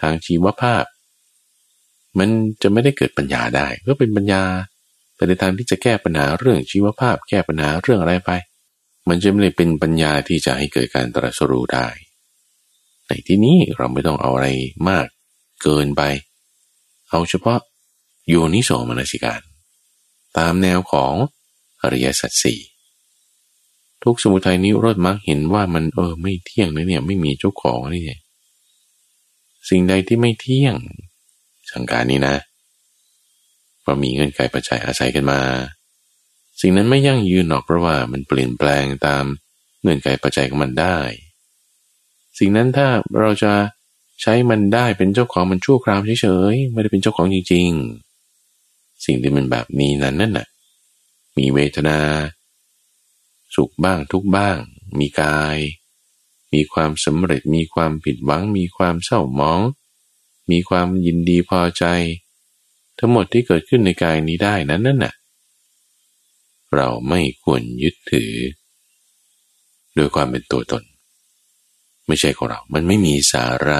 ทางชีวภาพ มันจะไม่ได้เกิดปัญญาได้ ก็เป็นปัญญาแต่ในทางที่จะแก้ปัญหาเรื่องชีวภาพ แก้ปัญหาเรื่องอะไรไป มันจะไม่ได้เป็นปัญญาที่จะให้เกิดการตรัสรู้ได้ ในที่นี้เราไม่ต้องเอาอะไรมากเกินไป เอาเฉพาะโยนิโสมนสิการ ตามแนวของอริยสัจสี่ ทุกสมุทัยนิโรธมักเห็นว่ามันเออไม่เที่ยงนะเนี่ยไม่มีเจ้าของนี่เนี่ยสิ่งใดที่ไม่เที่ยง สังการนี้นะก็มีเงื่อนไขปัจจัยอาศัยกันมา สิ่งนั้นไม่ยั่งยืนหรอกเพราะว่ามันเปลี่ยนแปลงตามเงื่อนไขปัจจัยของมันได้ สิ่งนั้นถ้าเราจะใช้มันได้เป็นเจ้าของมันชั่วคราวเฉยๆไม่ได้เป็นเจ้าของจริง ๆ สิ่งที่มันแบบนี้นั้นนั่นน่ะ มีเวทนา สุขบ้างทุกบ้าง มีกาย มีความสำเร็จมีความผิดหวัง มีความเศร้าหมอง มีความยินดีพอใจ ทั้งหมดที่เกิดขึ้นในกายนี้ได้นั้นนั่นน่ะเราไม่ควรยึดถือ โดยความเป็นตัวตน ไม่ใช่ของเรา มันไม่มีสาระ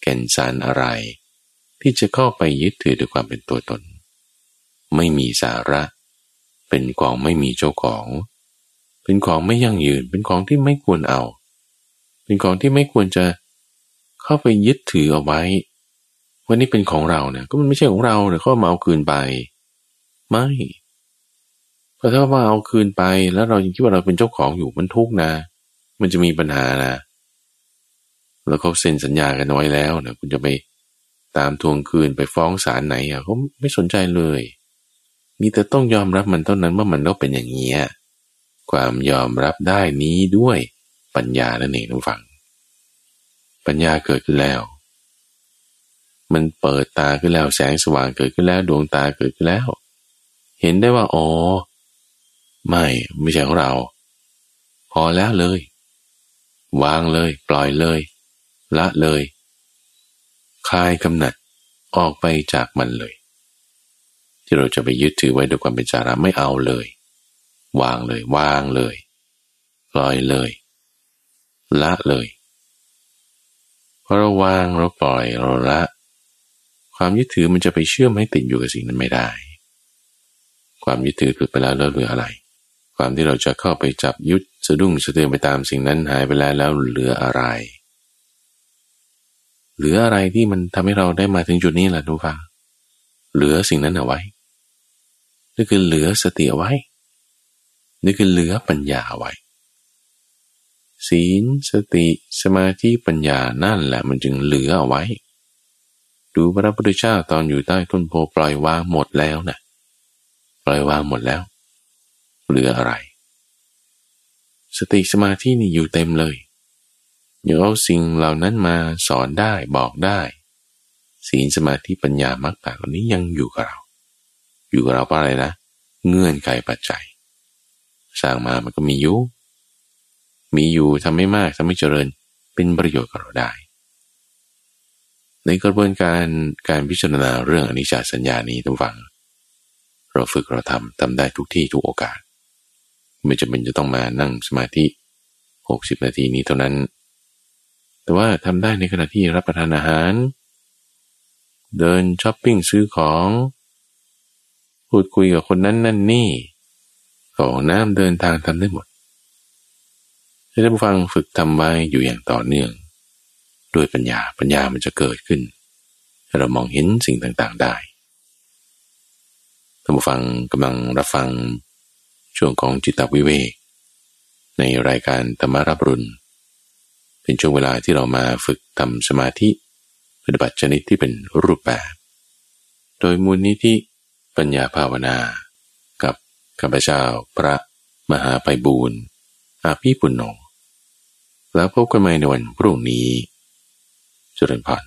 แก่นสารอะไร ที่จะเข้าไปยึดถือด้วยความเป็นตัวตน ไม่มีสาระ เป็นของไม่มีเจ้าของ เป็นของไม่ยั่งยืน เป็นของที่ไม่ควรเอา เป็นของที่ไม่ควรจะเข้าไปยึดถือเอาไว้ ว่านี่เป็นของเราเนี่ยก็มันไม่ใช่ของเราเดี๋ยเขามาเอาคืนไป ไม่เพราะถ้าว่าเอาคืนไปแล้วเรายังคิดว่าเราเป็นเจ้าของอยู่มันทุกข์นะ มันจะมีปัญหานะแล้วเขาเซ็นสัญญากันไว้แล้วนะคุณจะไปตามทวงคืนไปฟ้องศาลไหนอะเขาไม่สนใจเลย มีแต่ต้องยอมรับมันเท่านั้นว่ามันต้องเป็นอย่างนี้ ความยอมรับได้นี้ด้วยปัญญานั่นเองทุกฝัง ปัญญาเกิดขึ้นแล้ว มันเปิดตาขึ้นแล้วแสงสว่างเกิดขึ้นแล้วดวงตาเกิดขึ้นแล้ว เห็นได้ว่าอ๋อไม่ไม่ใช่ของเรา พอแล้วเลย วางเลย ปล่อยเลย ละเลยคลายกำหนัดออกไปจากมันเลย ที่เราจะไปยึดถือไว้ด้วยความเป็นจาระไม่เอาเลย วางเลยวางเลยปล่อยเลย ละเลยพอเราวางเราปล่อยเราละ ความยึดถือมันจะไปเชื่อมให้ติดอยู่กับสิ่งนั้นไม่ได้ ความยึดถือหลุดไปแล้วแล้วเหลืออะไร ความที่เราจะเข้าไปจับยึดสะดุ้งสะเทือนไปตามสิ่งนั้นหายไปแล้วแล้วเหลืออะไรเหลืออะไรที่มันทำให้เราได้มาถึงจุดนี้แหละทุกฟังเหลือสิ่งนั้นเอาไว้นี่คือเหลือสติเอาไว้ นี่คือเหลือปัญญาไว้ ศีลสติสมาธิปัญญานั่นแหละมันจึงเหลือเอาไว้ ดูพระพุทธเจ้าตอนอยู่ใต้ต้นโพปล่อยวางหมดแล้วนะปล่อยวางหมดแล้ว เหลืออะไร สติสมาธินี่อยู่เต็มเลยอย่าเอาสิ่งเหล่านั้นมาสอนได้บอกได้ ศีลสมาธิปัญญามรรคเหล่านี้ยังอยู่กับเรา อยู่กับเราเพราะอะไรนะ เงื่อนไขปัจจัย สร้างมามันก็มีอยู่ มีอยู่ทำให้มากทำให้เจริญ เป็นประโยชน์กับเราได้ ในกระบวนการการพิจารณาเรื่องอนิจจสัญญานี้ทุกฝัง เราฝึกเราทำทำได้ทุกที่ทุกโอกาส ไม่จำเป็นจะต้องมานั่งสมาธิ 60 นาทีนี้เท่านั้น แต่ว่าทำได้ในขณะที่รับประทานอาหาร เดินช้อปปิ้งซื้อของ พูดคุยกับคนนั้นนั่นนี่ ของน้ำเดินทางทำได้หมดถ้าท่านฟังฝึกทำไว้อยู่อย่างต่อเนื่อง ด้วยปัญญาปัญญามันจะเกิดขึ้นเรามองเห็นสิ่งต่างๆได้ท่านผู้ฟังกำลังรับฟังช่วงของจิตตวิเวกในรายการธรรมารับรุนเป็นช่วงเวลาที่เรามาฝึกทำสมาธิปฏิบัติชนิดที่เป็นรูปแบบ โดยมูลนิธิปัญญาภาวนา ข้าพเจ้าพระมหาไพบูรณ์อาภีปุณโญแล้วพบกันใหม่ในวันพรุ่งนี้จุรินพร